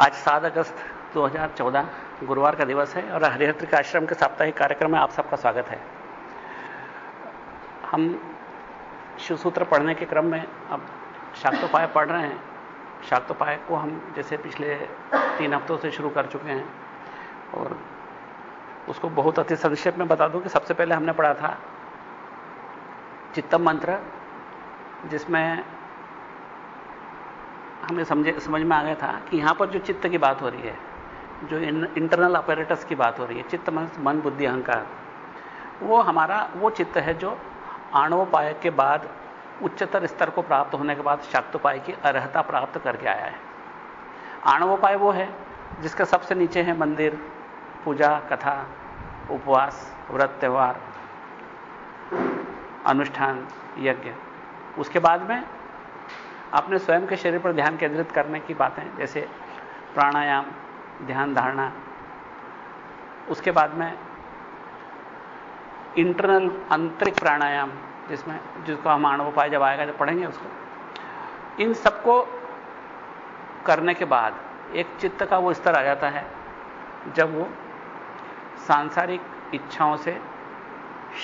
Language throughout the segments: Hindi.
आज सात अगस्त 2014 गुरुवार का दिवस है और हरिहर आश्रम के साप्ताहिक कार्यक्रम में आप सबका स्वागत है। हम शिवसूत्र पढ़ने के क्रम में अब शाक्तोपाय पढ़ रहे हैं। शाक्तोपाय को हम जैसे पिछले तीन हफ्तों से शुरू कर चुके हैं और उसको बहुत अति संक्षेप में बता दूँ कि सबसे पहले हमने पढ़ा था चित्तम मंत्र, जिसमें हमें समझे समझ में आ गया था कि यहाँ पर जो चित्त की बात हो रही है जो इन, इंटरनल ऑपरेटर्स की बात हो रही है चित्त मन मन बुद्धि अहंकार वो हमारा वो चित्त है जो आणवोपाय के बाद उच्चतर स्तर को प्राप्त होने के बाद शाक्तोपाय की अर्हता प्राप्त करके आया है। आणवोपाय वो है जिसके सबसे नीचे है मंदिर पूजा कथा उपवास व्रत त्यौहार अनुष्ठान यज्ञ। उसके बाद में अपने स्वयं के शरीर पर ध्यान केंद्रित करने की बातें, जैसे प्राणायाम, ध्यान धारणा। उसके बाद में इंटरनल आंतरिक प्राणायाम, जिसमें जिसको हम आणवोपाय जब आएगा जब पढ़ेंगे उसको। इन सबको करने के बाद एक चित्त का वो स्तर आ जाता है, जब वो सांसारिक इच्छाओं से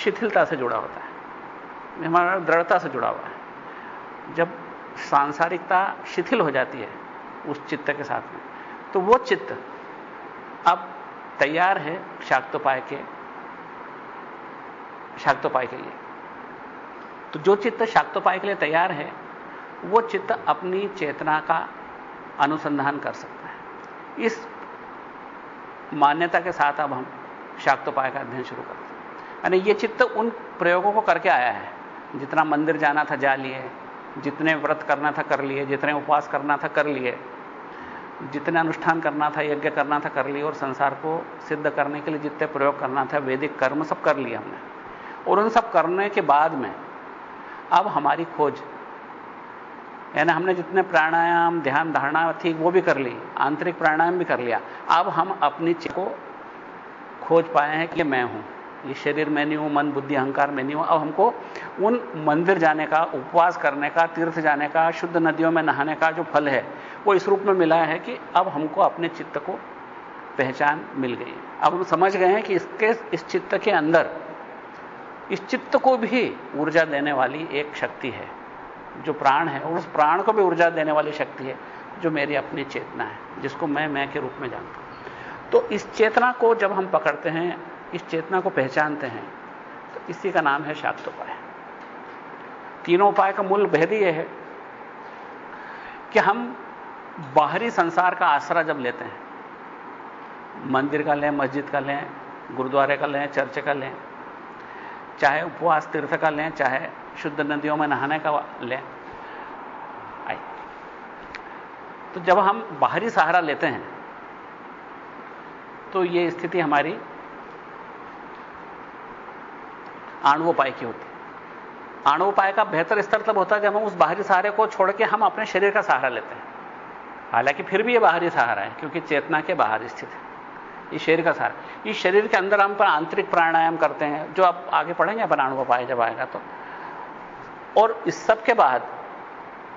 शिथिलता से जुड़ा होता है, हमारा दृढ़ता से जुड़ा हुआ है। जब सांसारिकता शिथिल हो जाती है उस चित्त के साथ में। तो वो चित्त अब तैयार है शाक्तोपाय के शाक्तोपाय के लिए। तो जो चित्त शाक्तोपाय के लिए तैयार है, वो चित्त अपनी चेतना का अनुसंधान कर सकता है। इस मान्यता के साथ अब हम शाक्तोपाय का अध्ययन शुरू करते हैं। यानी ये चित्त उन प्रयोगों को करके आया है। जितना मंदिर जाना था, जा लिए जितने व्रत करना था कर लिए, जितने उपवास करना था कर लिए, जितने अनुष्ठान करना था, यज्ञ करना था कर लिए और संसार को सिद्ध करने के लिए जितने प्रयोग करना था, वैदिक कर्म सब कर लिए हमने। और उन सब करने के बाद में अब हमारी खोज, यानी हमने जितने प्राणायाम, ध्यान धारणा थी, वो भी कर ली, आंतरिक प्राणायाम भी कर लिया। अब हम अपनी चीज़ को खोज पाए हैं कि मैं हूँ, ये शरीर में नहीं हूँ, मन, बुद्धि, अहंकार में नहीं हूँ, अब हमको उन मंदिर जाने का, उपवास करने का, तीर्थ जाने का, शुद्ध नदियों में नहाने का जो फल है, वो इस रूप में मिला है कि अब हमको अपने चित्त को पहचान मिल गई अब हम समझ गए हैं कि इसके, इस चित्त के अंदर, इस चित्त को भी ऊर्जा देने वाली एक शक्ति है, जो प्राण है, और उस प्राण को भी ऊर्जा देने वाली शक्ति है, जो मेरी अपनी चेतना है, जिसको मैं मैं के रूप में जानता हूँ। तो इस चेतना को जब हम पकड़ते हैं, इस चेतना को पहचानते हैं तो इसी का नाम है शाक्तोपाय। तीनों उपाय का मूल भेद यह है कि हम बाहरी संसार का आसरा जब लेते हैं, मंदिर का लें, मस्जिद का लें, गुरुद्वारे का लें, चर्च का लें, चाहे उपवास तीर्थ का लें, चाहे शुद्ध नदियों में नहाने का लें तो जब हम बाहरी सहारा लेते हैं तो ये स्थिति हमारी आणवोपाय की होती आणवोपाय का बेहतर स्तर तब होता है जब हम उस बाहरी सहारे को छोड़ के हम अपने शरीर का सहारा लेते हैं। हालाँकि फिर भी ये बाहरी सहारा है, क्योंकि चेतना के बाहर स्थित है। ये शरीर का सहारा इस शरीर के अंदर हम पर आंतरिक प्राणायाम करते हैं, जो आप आगे पढ़ेंगे अपन आणुपाय जब आएगा तो। और इस सब के बाद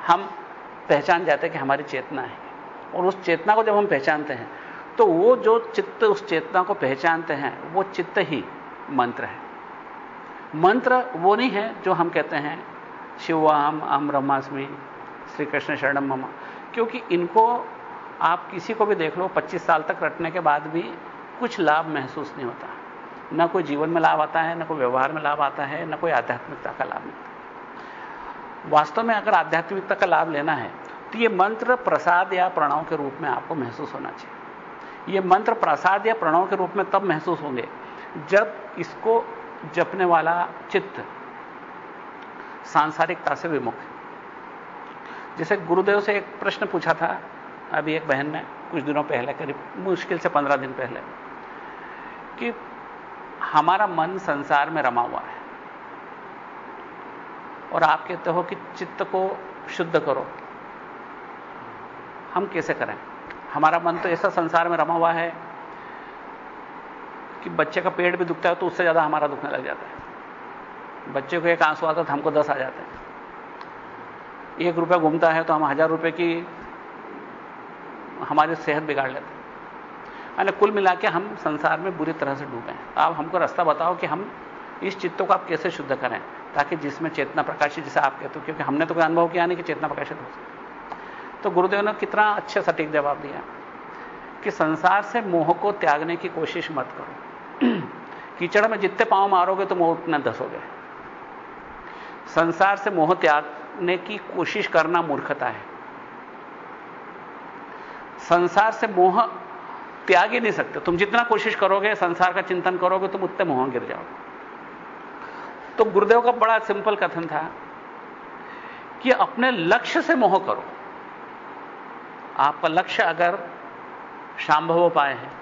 हम पहचान जाते हैं कि हमारी चेतना है। और उस चेतना को जब हम पहचानते हैं तो वो जो चित्त उस चेतना को पहचानते हैं, वो चित्त ही मंत्र है। मंत्र वो नहीं है जो हम कहते हैं, शिवाम अम ब्रह्मास्मि श्री कृष्ण शरणम ममा। क्योंकि इनको आप किसी को भी देख लो 25 साल तक रटने के बाद भी कुछ लाभ महसूस नहीं होता। न कोई जीवन में लाभ आता है, न कोई व्यवहार में लाभ आता है, न कोई आध्यात्मिकता का लाभ मिलता वास्तव में अगर आध्यात्मिकता का लाभ लेना है तो ये मंत्र प्रसाद या प्रणव के रूप में आपको महसूस होना चाहिए। ये मंत्र प्रसाद या प्रणव के रूप में तब महसूस होंगे जब इसको जपने वाला चित्त सांसारिकता से विमुख जैसे गुरुदेव से एक प्रश्न पूछा था अभी एक बहन ने कुछ दिनों पहले, करीब मुश्किल से पंद्रह दिन पहले, कि हमारा मन संसार में रमा हुआ है और आप कहते हो कि चित्त को शुद्ध करो। हम कैसे करें? हमारा मन तो ऐसा संसार में रमा हुआ है कि बच्चे का पेट भी दुखता है तो उससे ज़्यादा हमारा दुखने लग जाता है। बच्चे को एक आँसू आता तो हमको दस आ जाते हैं। एक रुपया घूमता है तो हम हज़ार रुपए की हमारी सेहत बिगाड़ लेते हैं। यानी कुल मिला के हम संसार में बुरी तरह से डूबे हैं। आप हमको रास्ता बताओ कि हम इस चित्त को आप कैसे शुद्ध करें, ताकि जिसमें चेतना प्रकाशित जैसे आप कहते हो, क्योंकि हमने तो कोई अनुभव किया नहीं कि चेतना प्रकाशित हो सके तो गुरुदेव ने कितना अच्छा सटीक जवाब दिया कि संसार से मोह को त्यागने की कोशिश मत करो। कीचड़ में जितने पाँव मारोगे तो मोह उतना धसोगे संसार से मोह त्यागने की कोशिश करना मूर्खता है। संसार से मोह त्याग ही नहीं सकते। तुम जितना कोशिश करोगे, संसार का चिंतन करोगे, तुम उतने मोह गिर जाओगे। तो गुरुदेव का बड़ा सिंपल कथन था कि अपने लक्ष्य से मोह करो। आपका लक्ष्य अगर शांभव पाए है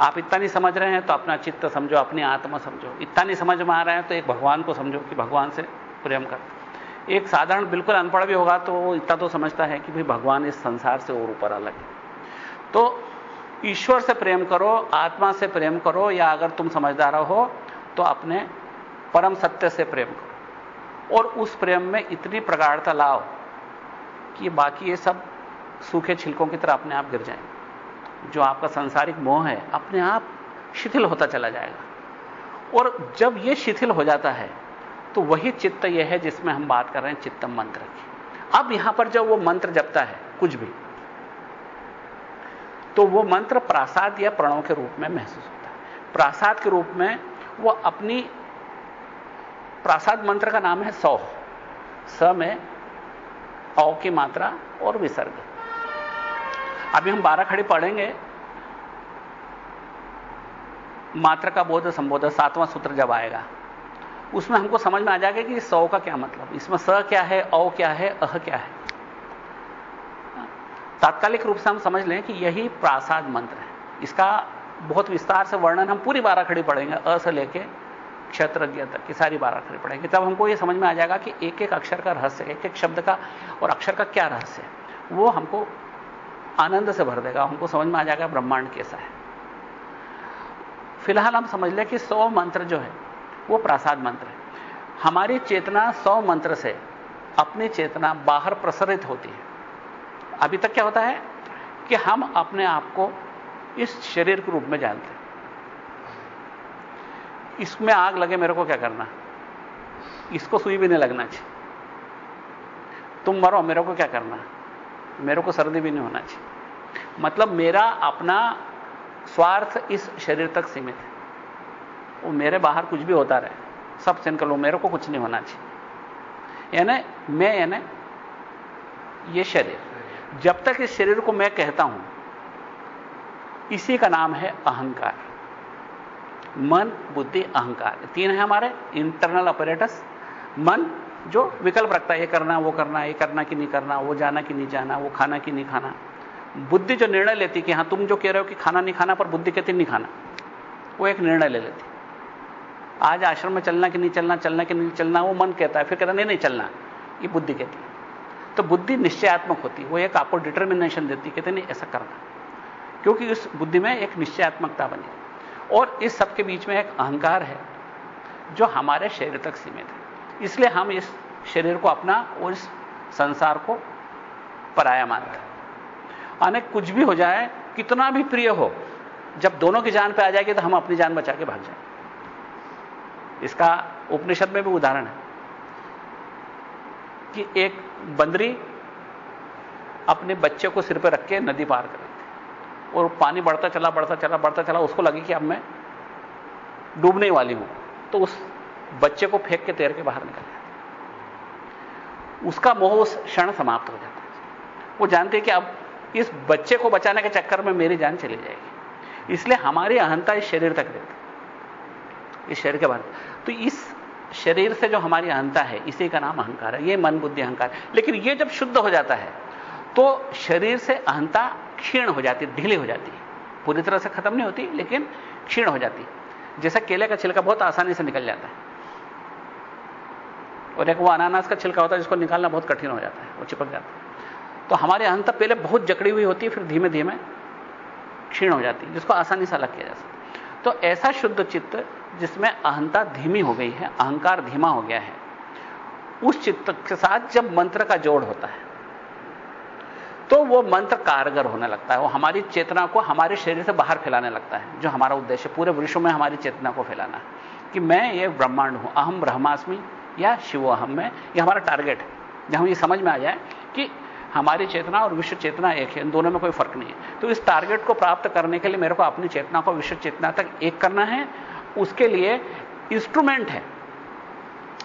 आप इतना नहीं समझ रहे हैं तो अपना चित्त समझो, अपनी आत्मा समझो। इतना नहीं समझ में आ रहे हैं तो एक भगवान को समझो कि भगवान से प्रेम कर। एक साधारण बिल्कुल अनपढ़ भी होगा तो वो इतना तो समझता है कि भाई भगवान इस संसार से और ऊपर अलग है। तो ईश्वर से प्रेम करो, आत्मा से प्रेम करो, या अगर तुम समझदार हो तो अपने परम सत्य से प्रेम करो। और उस प्रेम में इतनी प्रगाढ़ता लाओ कि बाकी ये सब सूखे छिलकों की तरह अपने आप गिर जाएँगे। जो आपका सांसारिक मोह है, अपने आप शिथिल होता चला जाएगा। और जब यह शिथिल हो जाता है तो वही चित्त यह है जिसमें हम बात कर रहे हैं चित्तम मंत्र की। अब यहाँ पर जब वो मंत्र जपता है, कुछ भी तो वो मंत्र प्रासाद या प्रणव के रूप में महसूस होता है। प्रासाद के रूप में वो अपनी, प्रासाद मंत्र का नाम है सौ। स में औ की मात्रा और विसर्ग। अभी हम बारह खड़ी पढ़ेंगे। मात्र का बोध संबोध, सातवां सूत्र जब आएगा, उसमें हमको समझ में आ जाएगा कि सौ का क्या मतलब। इसमें स क्या है, औ क्या है, अह क्या है। तात्कालिक रूप से हम समझ लें कि यही प्रासाद मंत्र है। इसका बहुत विस्तार से वर्णन हम पूरी बारह खड़ी पढ़ेंगे, अ से लेके क्षेत्रज्ञ तक की सारी बारह खड़ी पढ़ेंगे। तब हमको यह समझ में आ जाएगा कि एक एक अक्षर का रहस्य, एक एक शब्द का और अक्षर का क्या रहस्य है, वो हमको आनंद से भर देगा हमको समझ में आ जाएगा ब्रह्मांड कैसा है। फ़िलहाल हम समझ लें कि सौ मंत्र जो है, वो प्रासाद मंत्र है। हमारी चेतना सौ मंत्र से अपनी चेतना बाहर प्रसरित होती है। अभी तक क्या होता है कि हम अपने आप को इस शरीर के रूप में जानते हैं। इसमें आग लगे मेरे को क्या करना? इसको सुई भी नहीं लगना चाहिए। तुम मरो, मेरे को क्या करना? मेरे को सर्दी भी नहीं होना चाहिए। मतलब मेरा अपना स्वार्थ इस शरीर तक सीमित है। वो मेरे बाहर कुछ भी होता रहे, सबसे निकलो मेरे को कुछ नहीं होना चाहिए। यानी मैं, यानी ये शरीर। जब तक इस शरीर को मैं कहता हूँ, इसी का नाम है अहंकार। मन, बुद्धि, अहंकार। तीन है हमारे इंटरनल ऑपरेटर्स मन जो विकल्प रखता है, ये करना, वो करना, ये करना कि नहीं करना, वो जाना कि नहीं जाना, वो खाना कि नहीं खाना। बुद्धि जो निर्णय लेती कि हाँ, तुम जो कह रहे हो कि खाना नहीं खाना, पर बुद्धि कहती नहीं खाना, वो एक निर्णय ले लेती आज आश्रम में चलना कि नहीं चलना चलना कि नहीं चलना, वो मन कहता है, फिर कहता नहीं नहीं, चलना ये बुद्धि कहती तो बुद्धि निश्चयात्मक होती वो एक आपको डिटर्मिनेशन देती कहते नहीं, ऐसा करना क्योंकि उस बुद्धि में एक निश्चयात्मकता बनी और इस सबके बीच में एक अहंकार है, जो हमारे शरीर तक सीमित है। इसलिए हम इस शरीर को अपना और इस संसार को पराया मानते अनेक कुछ भी हो जाए, कितना भी प्रिय हो, जब दोनों की जान पे आ जाएगी तो हम अपनी जान बचा के भाग जाए इसका उपनिषद में भी उदाहरण है कि एक बंदरी अपने बच्चे को सिर पर रख के नदी पार कर रही थी और पानी बढ़ता चला बढ़ता चला बढ़ता चला, उसको लगी कि अब मैं डूबने वाली हूँ। तो उस बच्चे को फेंक के तैर के बाहर निकल जाता उसका मोह उस क्षण समाप्त हो जाता है। वो जानते हैं कि अब इस बच्चे को बचाने के चक्कर में मेरी जान चली जाएगी। इसलिए हमारी अहंता इस शरीर तक रहती इस शरीर के बाद तो इस शरीर से जो हमारी अहंता है, इसी का नाम अहंकार है। ये मन बुद्धि अहंकार। लेकिन ये जब शुद्ध हो जाता है तो शरीर से अहंता क्षीण हो जाती ढीली हो जाती है। पूरी तरह से खत्म नहीं होती, लेकिन क्षीण हो जाती जैसा केले का छिलका बहुत आसानी से निकल जाता है। और एक वो अनानास का छिलका होता है जिसको निकालना बहुत कठिन हो जाता है, वो चिपक जाता है। तो हमारी अहंता पहले बहुत जकड़ी हुई होती है, फिर धीमे धीमे क्षीण हो जाती है, जिसको आसानी से अलग किया जा सकता तो ऐसा शुद्ध चित्त जिसमें अहंता धीमी हो गई है, अहंकार धीमा हो गया है, उस चित्त के साथ जब मंत्र का जोड़ होता है तो वो मंत्र कारगर होने लगता है, वो हमारी चेतना को हमारे शरीर से बाहर फैलाने लगता है, जो हमारा उद्देश्य पूरे विश्व में हमारी चेतना को फैलाना है कि मैं ये ब्रह्मांड हूँ, अहम ब्रह्मास्मि या शिव अहम में ये हमारा टारगेट है। जब हम ये समझ में आ जाए कि हमारी चेतना और विश्व चेतना एक है, इन दोनों में कोई फ़र्क नहीं है। तो इस टारगेट को प्राप्त करने के लिए मेरे को अपनी चेतना को विश्व चेतना तक एक करना है। उसके लिए इंस्ट्रूमेंट है।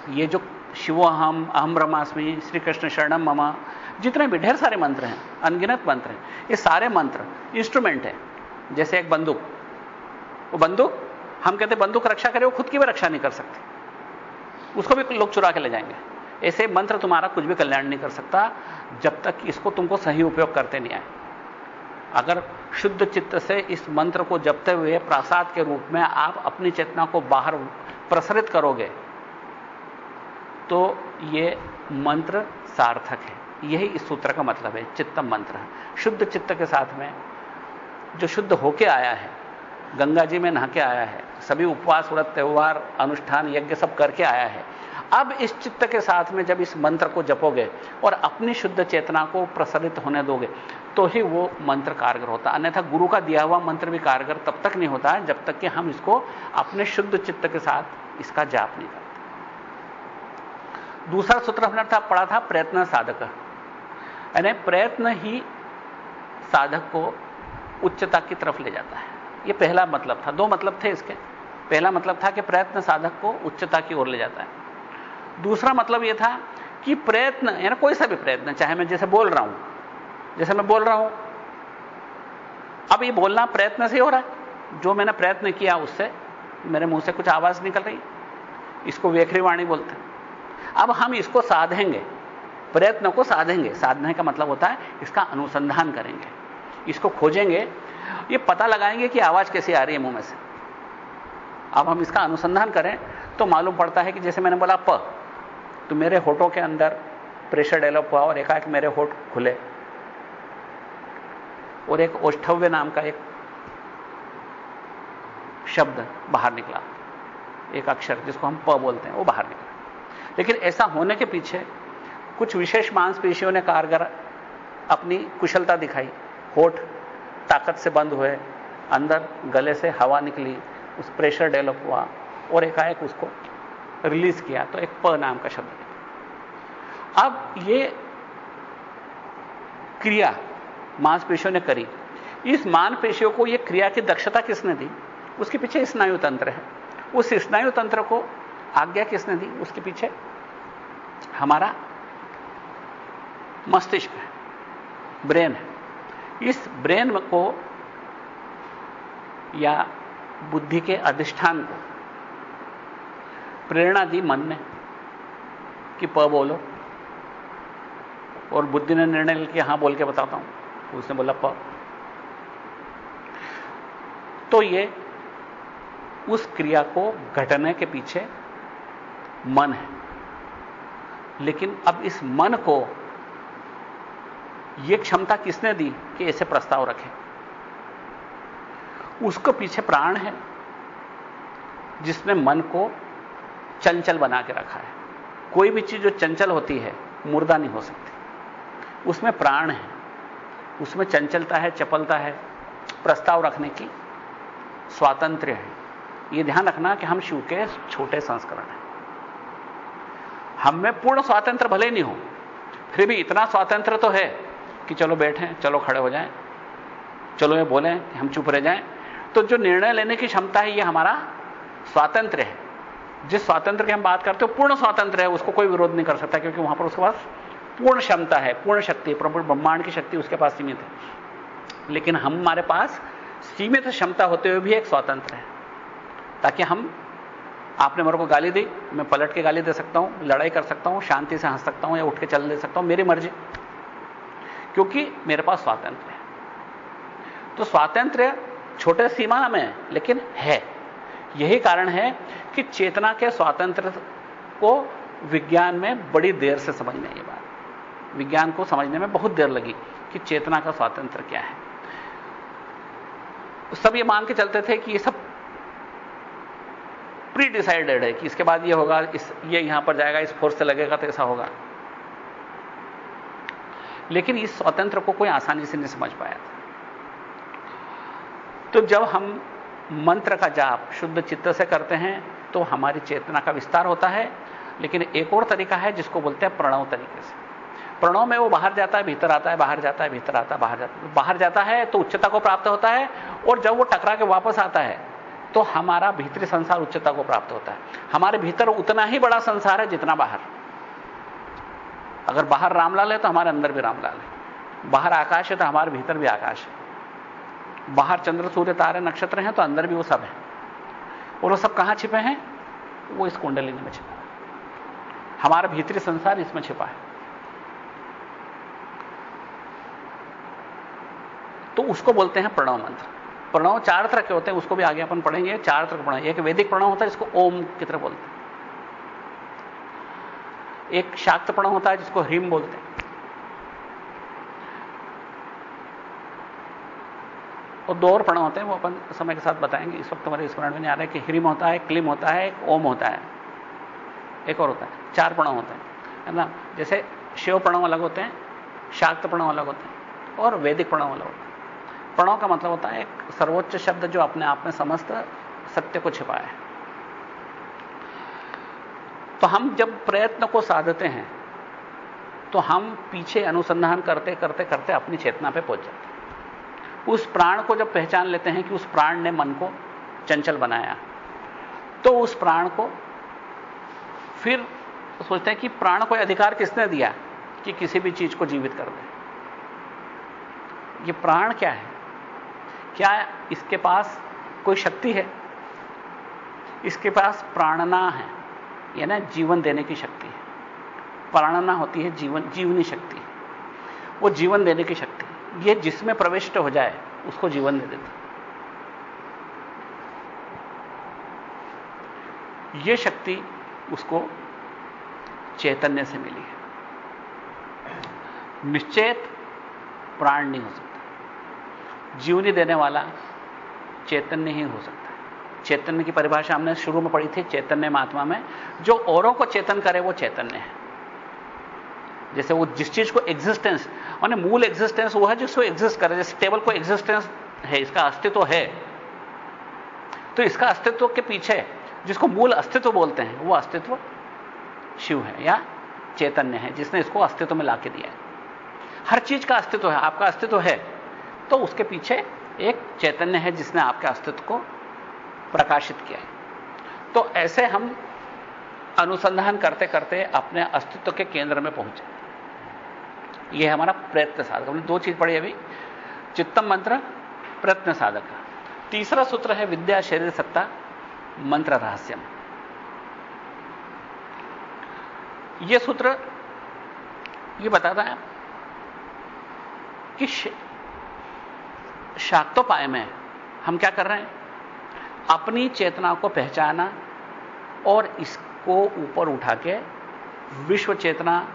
ये जो शिवोहम अहम ब्रह्मास्मि श्री कृष्ण शरणम ममा, जितने भी ढेर सारे मंत्र हैं, अनगिनत मंत्र हैं, ये सारे मंत्र इंस्ट्रूमेंट है। जैसे एक बंदूक। वो बंदूक, हम कहते बंदूक रक्षा करे वो खुद की भी रक्षा नहीं कर सकती। उसको भी लोग चुरा के ले जाएँगे। ऐसे मंत्र तुम्हारा कुछ भी कल्याण नहीं कर सकता, जब तक इसको तुमको सही उपयोग करते नहीं आए। अगर शुद्ध चित्त से इस मंत्र को जपते हुए, प्रासाद के रूप में आप अपनी चेतना को बाहर प्रसरित करोगे तो ये मंत्र सार्थक है। यही इस सूत्र का मतलब है, चित्तम मंत्र। शुद्ध चित्त के साथ में जो शुद्ध होके आया है गंगा जी में नहा के आया है। सभी उपवास, व्रत, त्यौहार, अनुष्ठान, यज्ञ सब करके आया है। अब इस चित्त के साथ में जब इस मंत्र को जपोगे और अपनी शुद्ध चेतना को प्रसरित होने दोगे तो ही वो मंत्र कारगर होता। अन्यथा गुरु का दिया हुआ मंत्र भी कारगर तब तक नहीं होता जब तक कि हम इसको अपने शुद्ध चित्त के साथ इसका जाप नहीं करते। दूसरा सूत्र हमने था, पढ़ा था, प्रयत्न साधक। यानी प्रयत्न ही साधक को उच्चता की तरफ़ ले जाता है। यह पहला मतलब था, दो मतलब थे इसके। पहला मतलब था कि प्रयत्न साधक को उच्चता की ओर ले जाता है। दूसरा मतलब यह था कि प्रयत्न, यानी कोई सा भी प्रयत्न, चाहे मैं जैसे बोल रहा हूँ, जैसे मैं बोल रहा हूँ, अब ये बोलना प्रयत्न से हो रहा है। जो मैंने प्रयत्न किया उससे मेरे मुँह से कुछ आवाज़ निकल रही, इसको वेखरी वाणी बोलते हैं। अब हम इसको साधेंगे, प्रयत्न को साधेंगे। साधने का मतलब होता है इसका अनुसंधान करेंगे, इसको खोजेंगे ये पता लगाएँगे कि आवाज़ कैसे आ रही है मुँह में से। अब हम इसका अनुसंधान करें तो मालूम पड़ता है कि जैसे मैंने बोला, प तो मेरे होठों के अंदर प्रेशर डेवलप हुआ और एकाएक मेरे होठ खुले। और एक औष्ठव्य नाम का एक शब्द बाहर निकला, एक अक्षर जिसको हम प बोलते हैं, वो बाहर निकला। लेकिन ऐसा होने के पीछे कुछ विशेष मांसपेशियों ने कारगर अपनी कुशलता दिखाई, होठ ताकत से बंद हुए, अंदर गले से हवा निकली, उस प्रेशर डेवलप हुआ और एकाएक उसको रिलीज़ किया तो एक प नाम का शब्द अब ये क्रिया मांसपेशियों ने करी। इस मांसपेशियों को यह क्रिया की दक्षता किसने दी? उसके पीछे स्नायु तंत्र है। उस स्नायु तंत्र को आज्ञा किसने दी? उसके पीछे हमारा मस्तिष्क है, ब्रेन है। इस ब्रेन को या बुद्धि के अधिष्ठान को प्रेरणा दी मन ने कि प बोलो। और बुद्धि ने निर्णय लिया कि हाँ बोल के बताता हूँ। उसने बोला प। तो ये उस क्रिया को घटने के पीछे मन है। लेकिन अब इस मन को यह क्षमता किसने दी कि ऐसे प्रस्ताव रखे? उसको पीछे प्राण है, जिसने मन को चंचल बना के रखा है। कोई भी चीज़ जो चंचल होती है, मुर्दा नहीं हो सकती। उसमें प्राण है, उसमें चंचलता है, चपलता है। प्रस्ताव रखने की स्वातंत्र्य है। यह ध्यान रखना कि हम शिव के छोटे संस्करण हैं। हम में पूर्ण स्वातंत्र भले नहीं हो, फिर भी इतना स्वातंत्र तो है कि चलो बैठें, चलो खड़े हो जाएँ, चलो ये बोलें, हम चुप रह जाएँ। तो जो निर्णय लेने की क्षमता है, ये हमारा स्वातंत्र है। जिस स्वातंत्र की हम बात करते हो पूर्ण स्वातंत्र है, उसको कोई विरोध नहीं कर सकता, क्योंकि वहाँ पर उसके पास पूर्ण क्षमता है, पूर्ण शक्ति ब्रह्मांड की शक्ति उसके पास सीमित है। लेकिन हमारे पास सीमित क्षमता होते हुए भी एक स्वातंत्र है। ताकि हम, आपने मेरे को गाली दी, मैं पलट के गाली दे सकता हूँ, लड़ाई कर सकता हूँ, शांति से हंस सकता हूँ या उठ के चल दे सकता हूँ, मेरी मर्ज़ी। क्योंकि मेरे पास स्वातंत्र है। तो स्वातंत्र छोटे सीमा में लेकिन है। यही कारण है कि चेतना के स्वातंत्र को विज्ञान में बड़ी देर से समझने ये बात। विज्ञान को समझने में बहुत देर लगी कि चेतना का स्वातंत्र क्या है। सब ये मान के चलते थे कि ये सब प्री डिसाइडेड है कि इसके बाद ये होगा, इस, ये यहाँ पर जाएगा, इस फोर्स से लगेगा तो ऐसा होगा। लेकिन इस स्वतंत्र को कोई आसानी से नहीं समझ पाया था। तो जब हम मंत्र का जाप शुद्ध चित्त से करते हैं तो हमारी चेतना का विस्तार होता है। लेकिन एक और तरीका है, जिसको बोलते हैं प्रणव तरीके से। प्रणव में वो बाहर जाता है, भीतर आता है, बाहर जाता है, भीतर आता है, बाहर जाता है। बाहर जाता है तो उच्चता को प्राप्त होता है, और जब वो टकरा के वापस आता है तो हमारा भीतरी संसार उच्चता को प्राप्त होता है। हमारे भीतर उतना ही बड़ा संसार है जितना बाहर। अगर बाहर रामलाल है तो हमारे अंदर भी रामलाल है। बाहर आकाश है तो हमारे भीतर भी आकाश है। बाहर चंद्र, सूर्य, तारे, नक्षत्र हैं तो अंदर भी वो सब है। और वो सब कहाँ छिपे हैं? वो इस कुंडलिनी में छिपा है। हमारा भीतरी संसार इसमें छिपा है। तो उसको बोलते हैं प्रणव मंत्र। प्रणव चार तरह के होते हैं, उसको भी आगे अपन पढ़ेंगे, चार तरह के प्रणव। एक वैदिक प्रणव होता है इसको ओम की तरह बोलते हैं। एक शाक्त प्रणव होता है जिसको ह्रीम बोलते हैं। और दो और प्रणव होते हैं, वो अपन समय के साथ बताएँगे। इस वक्त हमारे स्मरण में नहीं आ रहा है कि ह्रीम होता है, क्लिम होता है, एक ओम होता है। एक और होता है, चार प्रणव होते हैं, है ना? जैसे शिव प्रणव अलग होते हैं, शाक्त प्रणव अलग होते हैं, और वैदिक प्रणव अलग होते हैं। प्रणव का मतलब होता है एक सर्वोच्च शब्द जो अपने आप में समस्त सत्य को छिपाए है। तो हम जब प्रयत्न को साधते हैं तो हम पीछे अनुसंधान करते करते करते अपनी चेतना पे पहुँच जाते हैं। उस प्राण को जब पहचान लेते हैं कि उस प्राण ने मन को चंचल बनाया तो उस प्राण को फिर सोचते हैं कि प्राण को अधिकार किसने दिया कि किसी भी चीज़ को जीवित कर दे? ये प्राण क्या है? क्या इसके पास कोई शक्ति है? इसके पास प्राणना है? यानी जीवन देने की शक्ति है। प्राणना होती है जीवन, जीवनी शक्ति। वो जीवन देने की शक्ति। ये जिसमें प्रविष्ट हो जाए, उसको जीवन दे देता। ये शक्ति उसको चैतन्य से मिली है। निश्चेत प्राण नहीं हो सकता। जीवनी देने वाला चैतन्य ही हो सकता। चैतन्य की परिभाषा हमने शुरू में पढ़ी थी, चैतन्य महात्मा में। जो औरों को चेतन करे, वो चैतन्य है। जैसे वो जिस चीज़ को एग्जिस्टेंस माने मूल एग्जिस्टेंस वो है जिसको एग्जिस्ट करे, जैसे टेबल को एग्जिस्टेंस है, इसका अस्तित्व है। तो इसका अस्तित्व के पीछे, जिसको मूल अस्तित्व बोलते हैं, वो अस्तित्व शिव है या चैतन्य है, जिसने इसको अस्तित्व में लाके दिया है। हर चीज़ का अस्तित्व है, आपका अस्तित्व है। तो उसके पीछे एक चैतन्य है जिसने आपके अस्तित्व को प्रकाशित किया है। तो ऐसे हम अनुसंधान करते करते अपने अस्तित्व के केंद्र में पहुँचे। यह हमारा प्रयत्न साधक। हमने दो चीज़ पढ़ी अभी। चित्तम मंत्र, प्रयत्न साधक। तीसरा सूत्र है विद्या, शरीर, सत्ता, मंत्र, रहस्यम। यह सूत्र यह बताता है कि शाक्तोपाय में हम क्या कर रहे हैं? अपनी चेतना को पहचाना और इसको ऊपर उठा के विश्व चेतना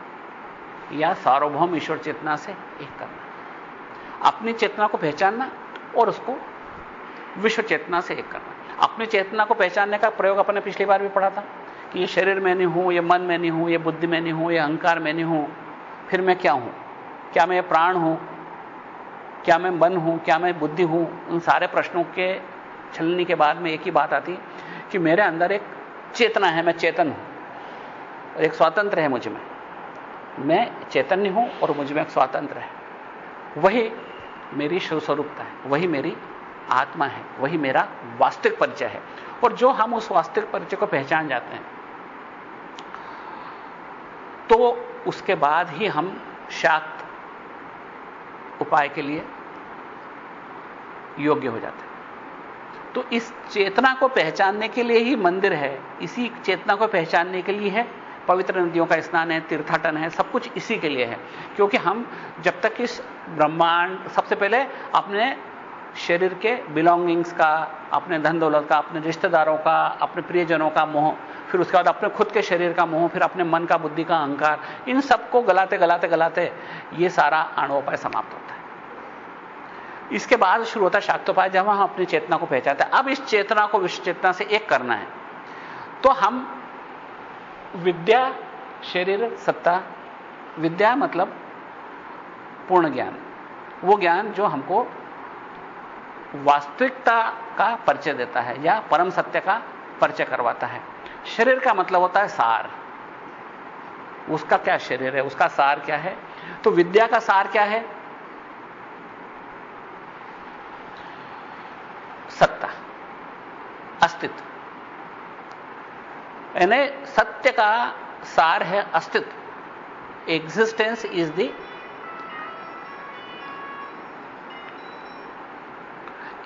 या सार्वभौम ईश्वर चेतना से एक करना। अपनी चेतना को पहचानना और उसको विश्व चेतना से एक करना। अपनी चेतना को पहचानने का प्रयोग अपने पिछली बार भी पढ़ा था कि ये शरीर में नहीं हूँ, ये मन में नहीं हूँ, ये बुद्धि में नहीं हूँ, ये अहंकार में नहीं हूँ, फिर मैं क्या हूँ? क्या मैं प्राण हूँ? क्या मैं मन हूँ? क्या मैं बुद्धि हूँ? उन सारे प्रश्नों के छलने के बाद में एक ही बात आती कि मेरे अंदर एक चेतना है, मैं चेतन हूँ। और एक स्वातंत्र है मुझमें। मैं चैतन्य हूँ और मुझमें एक स्वातंत्र है। वही मेरी स्वरूपता है, वही मेरी आत्मा है, वही मेरा वास्तविक परिचय है। और जो हम उस वास्तविक परिचय को पहचान जाते हैं तो उसके बाद ही हम शाक्त उपाय के लिए योग्य हो जाते हैं। तो इस चेतना को पहचानने के लिए ही मंदिर है। इसी चेतना को पहचानने के लिए है। पवित्र नदियों का स्नान है, तीर्थाटन है, सब कुछ इसी के लिए है। क्योंकि हम जब तक इस ब्रह्मांड, सबसे पहले अपने शरीर के बिलोंगिंग्स का, अपने धन दौलत का, अपने रिश्तेदारों का, अपने प्रियजनों का मोह, फिर उसके बाद अपने खुद के शरीर का मोह, फिर अपने मन का बुद्धि का अहंकार, इन सबको गलाते गलाते गलाते ये सारा आणोपाय समाप्त होता है। इसके बाद शुरू होता है शाक्तोपाय जब हम अपनी चेतना को पहचानते हैं। अब इस चेतना को विश्व चेतना से एक करना है। तो हम विद्या, शरीर, सत्ता, विद्या मतलब पूर्ण ज्ञान। वो ज्ञान जो हमको वास्तविकता का परिचय देता है या परम सत्य का परिचय करवाता है। शरीर का मतलब होता है सार। उसका क्या शरीर है? उसका सार क्या है? तो विद्या का सार क्या है? सत्ता, अस्तित्व। यानी सत्य का सार है अस्तित्व। Existence is the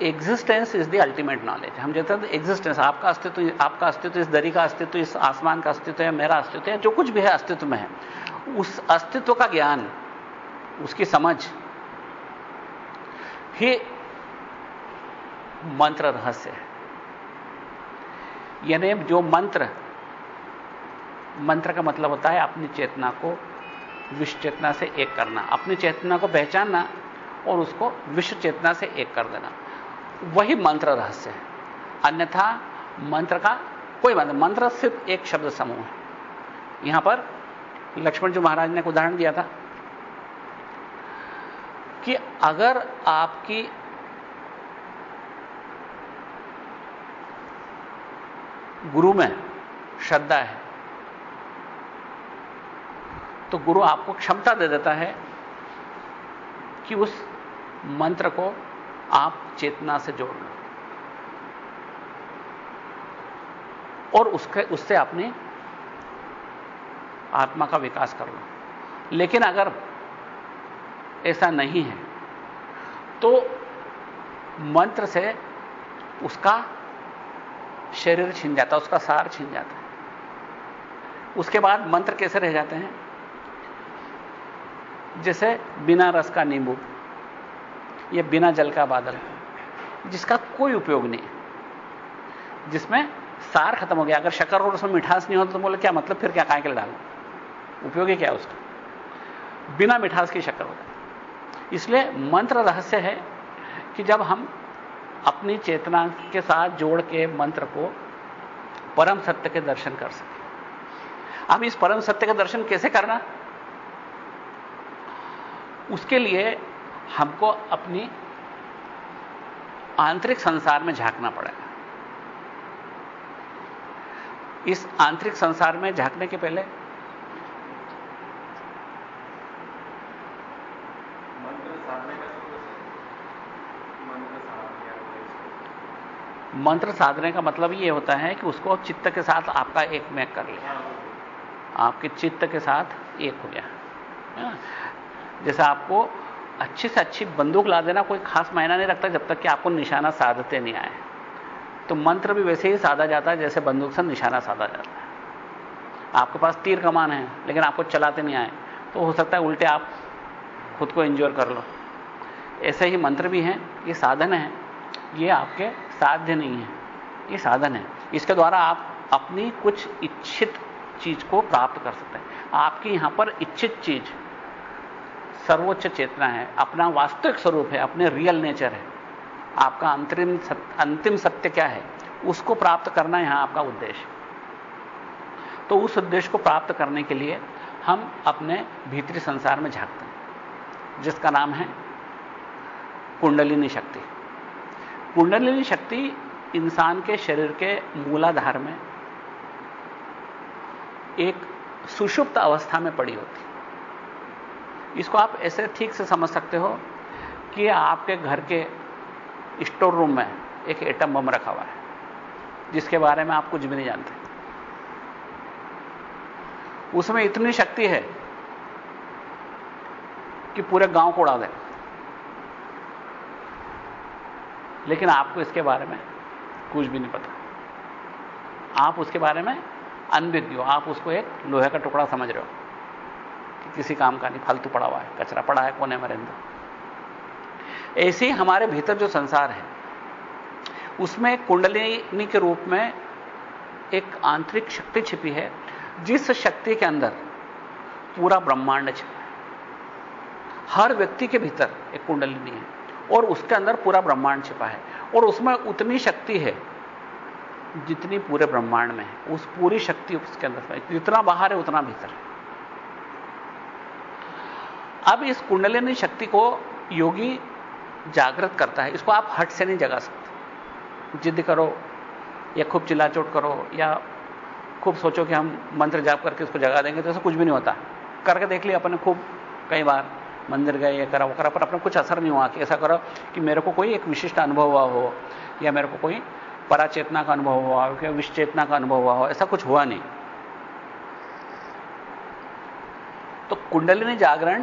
existence is the ultimate knowledge हम कहते हैं एग्जिस्टेंस आपका अस्तित्व आपका अस्तित्व, इस दरी का अस्तित्व, इस आसमान का अस्तित्व है मेरा अस्तित्व है जो कुछ भी है अस्तित्व में है। उस अस्तित्व का ज्ञान, उसकी समझ, ही मंत्र रहस्य है। यानी जो मंत्र मंत्र का मतलब होता है अपनी चेतना को विश्व चेतना से एक करना। अपनी चेतना को पहचानना और उसको विश्व चेतना से एक कर देना। वही मंत्र रहस्य है। अन्यथा मंत्र का कोई मंत्र मंत्र सिर्फ़ एक शब्द समूह है। यहाँ पर लक्ष्मण जी महाराज ने एक उदाहरण दिया था कि अगर आपकी गुरु में श्रद्धा है। तो गुरु आपको क्षमता दे देता है कि उस मंत्र को आप चेतना से जोड़ लो। और उसके, उससे अपनी आत्मा का विकास कर लो। लेकिन अगर ऐसा नहीं है तो मंत्र से उसका शरीर छीन जाता है उसका सार छीन जाता। है उसके बाद मंत्र कैसे रह जाते हैं? जैसे बिना रस का नींबू। या बिना जल का बादल जिसका कोई उपयोग नहीं जिसमें सार खत्म हो गया। अगर शक्कर और उसमें मिठास नहीं होता तो बोले, क्या मतलब? फिर क्या काय के लिए डालो? उपयोगी क्या है उसका? बिना मिठास की शक्कर होता इसलिए मंत्र रहस्य है कि जब हम अपनी चेतना के साथ जोड़ के मंत्र को परम सत्य के दर्शन कर सके। अब इस परम सत्य का दर्शन कैसे करना? उसके लिए हमको अपनी आंतरिक संसार में झांकना पड़ेगा। इस आंतरिक संसार में झांकने के पहले मंत्र साधने का मतलब यह होता है कि उसको चित्त के साथ आपका एक में कर लिया आपके चित्त के साथ एक हो गया। जैसे आपको अच्छी से अच्छी बंदूक ला देना, कोई खास मायना नहीं रखता जब तक कि आपको निशाना साधते नहीं आए। तो मंत्र भी वैसे ही साधा जाता है, जैसे बंदूक से निशाना साधा जाता है। आपके पास तीर कमान है, लेकिन आपको चलाते नहीं आए। तो हो सकता है उल्टे आप खुद को इंजोर कर लो। ऐसे ही मंत्र भी हैं, ये साधन है। ये आपके साध्य नहीं है। ये साधन है। इसके द्वारा आप अपनी कुछ इच्छित चीज़ को प्राप्त कर सकते हैं। आपकी यहाँ पर इच्छित चीज़ सर्वोच्च चेतना है अपना वास्तविक स्वरूप है अपने रियल नेचर है। आपका अंतरिम सत्य, अंतिम सत्य क्या है? उसको प्राप्त करना यहाँ आपका उद्देश्य। तो उस उद्देश्य को प्राप्त करने के लिए हम अपने भीतरी संसार में झांकते हैं जिसका नाम है कुंडलिनी शक्ति। कुंडलिनी शक्ति इंसान के शरीर के मूलाधार में एक सुषुप्त अवस्था में पड़ी होती। इसको आप ऐसे ठीक से समझ सकते हो कि आपके घर के स्टोर रूम में एक एटम बम रखा हुआ है, जिसके बारे में आप कुछ भी नहीं जानते। उसमें इतनी शक्ति है कि पूरे गाँव को उड़ा दे। लेकिन आपको इसके बारे में कुछ भी नहीं पता। आप उसके बारे में अनभिज्ञ हो। आप उसको एक लोहे का टुकड़ा समझ रहे हो कि किसी काम का नहीं, फालतू पड़ा हुआ है, कचरा पड़ा है कोने में रहता ऐसे हमारे भीतर जो संसार है, उसमें कुंडलिनी के रूप में एक आंतरिक शक्ति छिपी है, जिस शक्ति के अंदर पूरा ब्रह्मांड छिपा है। हर व्यक्ति के भीतर एक कुंडलिनी है। और उसके अंदर पूरा ब्रह्मांड छिपा है। और उसमें उतनी शक्ति है जितनी पूरे ब्रह्मांड में है। उस पूरी शक्ति उसके अंदर जितना बाहर है, उतना भीतर है। अब इस कुंडलिनी शक्ति को योगी जागृत करता है। इसको आप हट से नहीं जगा सकते। जिद करो या खूब चिल्लाचोट करो या खूब सोचो कि हम मंत्र जाप करके इसको जगा देंगे तो ऐसा कुछ भी नहीं होता। करके देख लिया, अपने खूब कई बार। मंदिर गए, ये करा, वो करा, पर अपने कुछ असर नहीं हुआ कि ऐसा करो कि मेरे को कोई एक विशिष्ट अनुभव हुआ हो, या मेरे को कोई पराचेतना का अनुभव हुआ हो, या विश्चेतना का अनुभव हुआ हो, ऐसा कुछ हुआ नहीं। तो कुंडलिनी जागरण,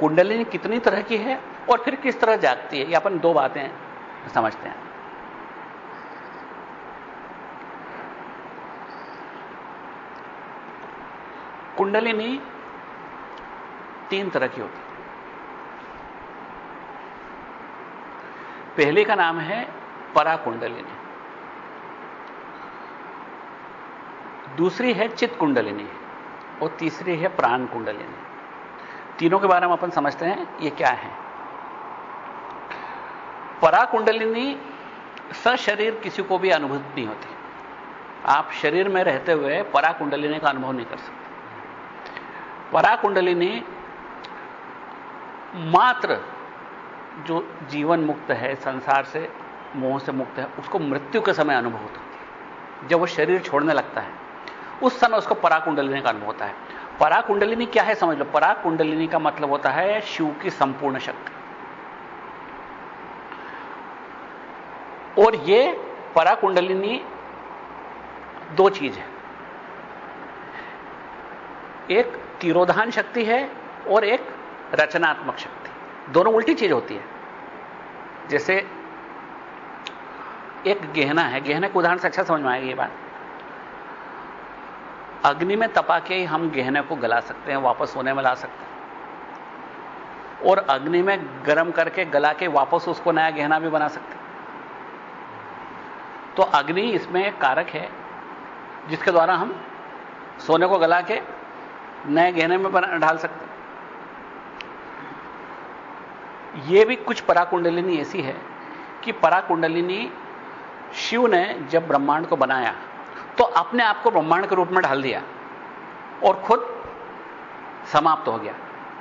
कुंडलिनी कितनी तरह की है और फिर किस तरह जागती है, ये अपन दो बातें समझते हैं। कुंडलिनी तीन तरह की होती पहले का नाम है पराकुंडलिनी। दूसरी है चित कुंडलिनी और तीसरी है प्राण कुंडलिनी तीनों के बारे में अपन समझते हैं, ये क्या है? पराकुंडलिनी सशरीर किसी को भी अनुभूत नहीं होती। आप शरीर में रहते हुए पराकुंडलिनी का अनुभव नहीं कर सकते। पराकुंडलिनी मात्र जो जीवन मुक्त है, संसार से, मोह से मुक्त है, उसको मृत्यु के समय अनुभव होती है। जब वो शरीर छोड़ने लगता है, उस समय उसको पराकुंडलिनी का अनुभव होता है। पराकुंडलिनी क्या है समझ लो? पराकुंडलिनी का मतलब होता है शिव की संपूर्ण शक्ति। और ये पराकुंडलिनी दो चीज़ है। एक तिरोधान शक्ति है और एक रचनात्मक शक्ति। दोनों उल्टी चीज़ होती है। जैसे एक गहना है, गहने को उदाहरण से अच्छा समझ में आएगी ये बात। अग्नि में तपा के ही हम गहने को गला सकते हैं, वापस सोने में ला सकते हैं। और अग्नि में गर्म करके गला के वापस उसको नया गहना भी बना सकते तो अग्नि इसमें एक कारक है, जिसके द्वारा हम सोने को गला के नए गहने में ढाल सकते यह भी कुछ पराकुंडलिनी ऐसी है कि पराकुंडलिनी शिव ने जब ब्रह्मांड को बनाया तो अपने आप को ब्रह्मांड के रूप में ढाल दिया और खुद समाप्त हो गया।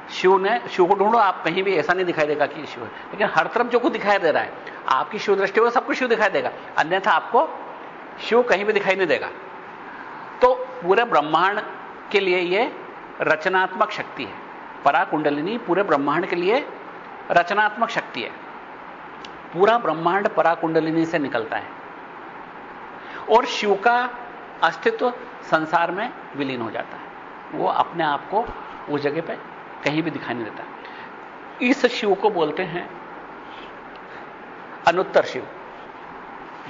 शिव ने, शिव को ढूंढो, आप कहीं भी ऐसा नहीं दिखाई देगा कि शिव है। लेकिन हर तरफ़ जो कुछ दिखाई दे रहा है, आपकी शिव दृष्टि हो सबको शिव दिखाई देगा, अन्यथा आपको शिव कहीं भी दिखाई नहीं देगा। तो पूरे ब्रह्मांड के लिए यह रचनात्मक शक्ति है। पराकुंडलिनी पूरे ब्रह्मांड के लिए रचनात्मक शक्ति है। पूरा ब्रह्मांड पराकुंडलिनी से निकलता है। और शिव का अस्तित्व संसार में विलीन हो जाता है। वो अपने आप को उस जगह पे कहीं भी दिखाई नहीं देता। इस शिव को बोलते हैं अनुत्तर शिव,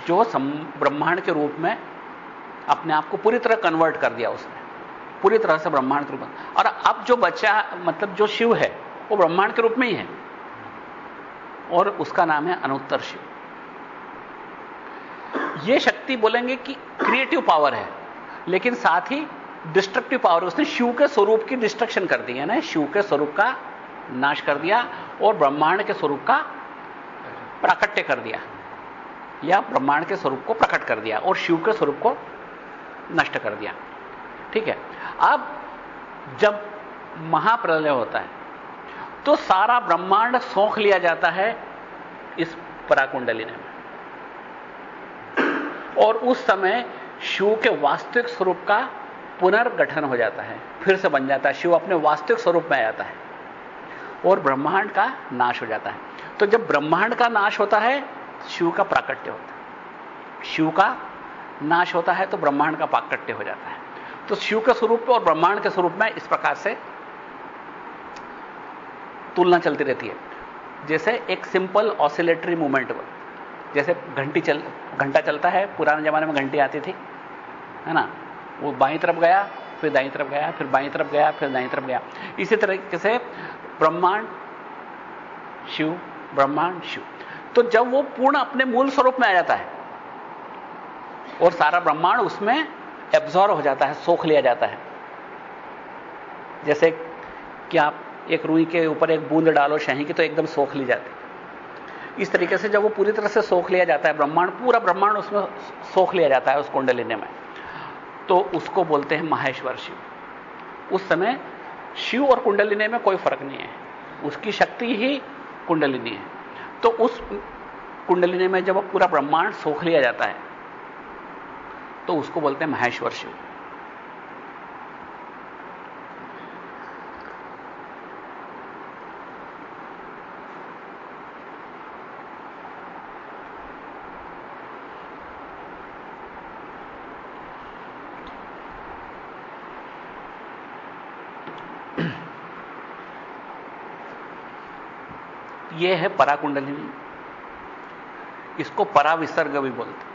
जो ब्रह्मांड के रूप में अपने आप को पूरी तरह कन्वर्ट कर दिया उसने। पूरी तरह से ब्रह्मांड के रूप में। और अब जो बच्चा मतलब जो शिव है, वो ब्रह्मांड के रूप में ही है। और उसका नाम है अनुत्तर शिव यह शक्ति बोलेंगे कि क्रिएटिव पावर है, लेकिन साथ ही डिस्ट्रक्टिव पावर उसने शिव के स्वरूप की डिस्ट्रक्शन कर दी है ना? शिव के स्वरूप का नाश कर दिया और ब्रह्मांड के स्वरूप का प्राकट्य कर दिया, या ब्रह्मांड के स्वरूप को प्रकट कर दिया और शिव के स्वरूप को नष्ट कर दिया। ठीक है? अब जब महाप्रलय होता है तो सारा ब्रह्मांड सौंख लिया जाता है इस पराकुंडलिने में और उस समय शिव के वास्तविक स्वरूप का पुनर्गठन हो जाता है, फिर से बन जाता है। शिव अपने वास्तविक स्वरूप में आ जाता है और ब्रह्मांड का नाश हो जाता है। तो जब ब्रह्मांड का नाश होता है, शिव का प्राकट्य होता है। शिव का नाश होता है तो ब्रह्मांड का प्राकट्य हो जाता है। तो शिव के स्वरूप और ब्रह्मांड के स्वरूप में इस प्रकार से तुलना चलती रहती है। जैसे एक सिंपल ऑसिलेटरी मूवमेंट जैसे घंटी चल, घंटा चलता है, पुराने जमाने में घंटी आती थी, है ना? वो बाई तरफ़ गया, फिर दाई तरफ़ गया, फिर बाई तरफ़ गया, फिर दाई तरफ़ गया। इसी तरीके से ब्रह्मांड, शिव ब्रह्मांड, शिव। तो जब वो पूर्ण अपने मूल स्वरूप में आ जाता है, और सारा ब्रह्मांड उसमें एब्जॉर्व हो जाता है, सोख लिया जाता है। जैसे कि आप एक रुई के ऊपर एक बूंद डालो, शही की तो एकदम सोख ली जाती। इस तरीके से जब वो पूरी तरह से सोख लिया जाता है, ब्रह्मांड, पूरा ब्रह्मांड उसमें सोख लिया जाता है उस कुंडलिनी में। तो उसको बोलते हैं माहेश्वर शिव। उस समय शिव और कुंडलिनी में कोई फ़र्क नहीं है। उसकी शक्ति ही कुंडलिनी है। तो उस कुंडलिनी में जब पूरा ब्रह्मांड सोख लिया जाता है तो उसको बोलते हैं महेश्वर शिव। यह है पराकुंडलिनी। इसको पराविसर्ग भी बोलते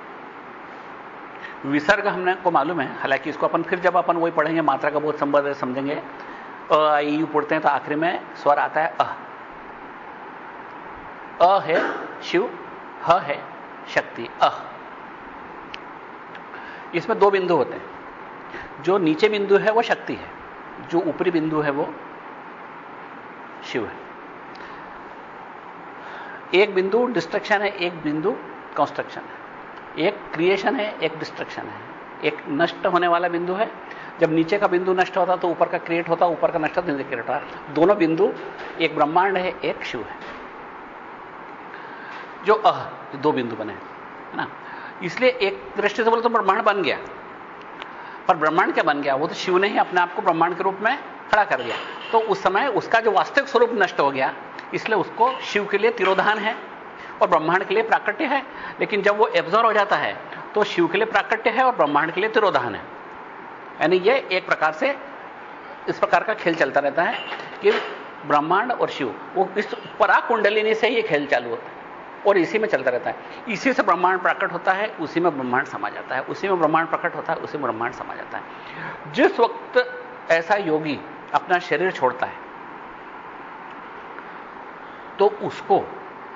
विसर्ग हमने को मालूम है, हालाँकि इसको अपन फिर जब अपन वही पढ़ेंगे, मात्रा का बहुत संबंध है, समझेंगे। अ आई यू पढ़ते हैं तो आखिरी में स्वर आता है अह अ है शिव, ह है शक्ति अह इसमें दो बिंदु होते हैं। जो नीचे बिंदु है वो शक्ति है, जो ऊपरी बिंदु है वो शिव है। एक बिंदु डिस्ट्रक्शन है, एक बिंदु कंस्ट्रक्शन है। एक क्रिएशन है, एक डिस्ट्रक्शन है। एक नष्ट होने वाला बिंदु है। जब नीचे का बिंदु नष्ट होता तो ऊपर का क्रिएट होता, ऊपर का नष्ट नीचे क्रिएट होता। दोनों बिंदु, एक ब्रह्मांड है, एक शिव है। जो अह दो बिंदु बने, है ना? इसलिए एक दृष्टि से बोले तो ब्रह्मांड बन गया। पर ब्रह्मांड क्या बन गया? वो तो शिव ने ही अपने आप को ब्रह्मांड के रूप में खड़ा कर दिया। तो उस समय उसका जो वास्तविक स्वरूप नष्ट हो गया इसलिए उसको शिव के लिए तिरोधान है और ब्रह्मांड के लिए प्राकट्य है। लेकिन जब वो एब्जॉर्व हो जाता है तो शिव के लिए प्राकट्य है और ब्रह्मांड के लिए तिरोधान है। यानी ये एक प्रकार से इस प्रकार का खेल चलता रहता है कि ब्रह्मांड और शिव, वो इस परा कुंडलिनी से ये खेल चालू होता है और इसी में चलता रहता है। इसी से ब्रह्मांड प्रकट होता है, उसी में ब्रह्मांड समा जाता है। उसी में ब्रह्मांड प्रकट होता है, उसी में ब्रह्मांड समा जाता है। जिस वक्त ऐसा योगी अपना शरीर छोड़ता है तो उसको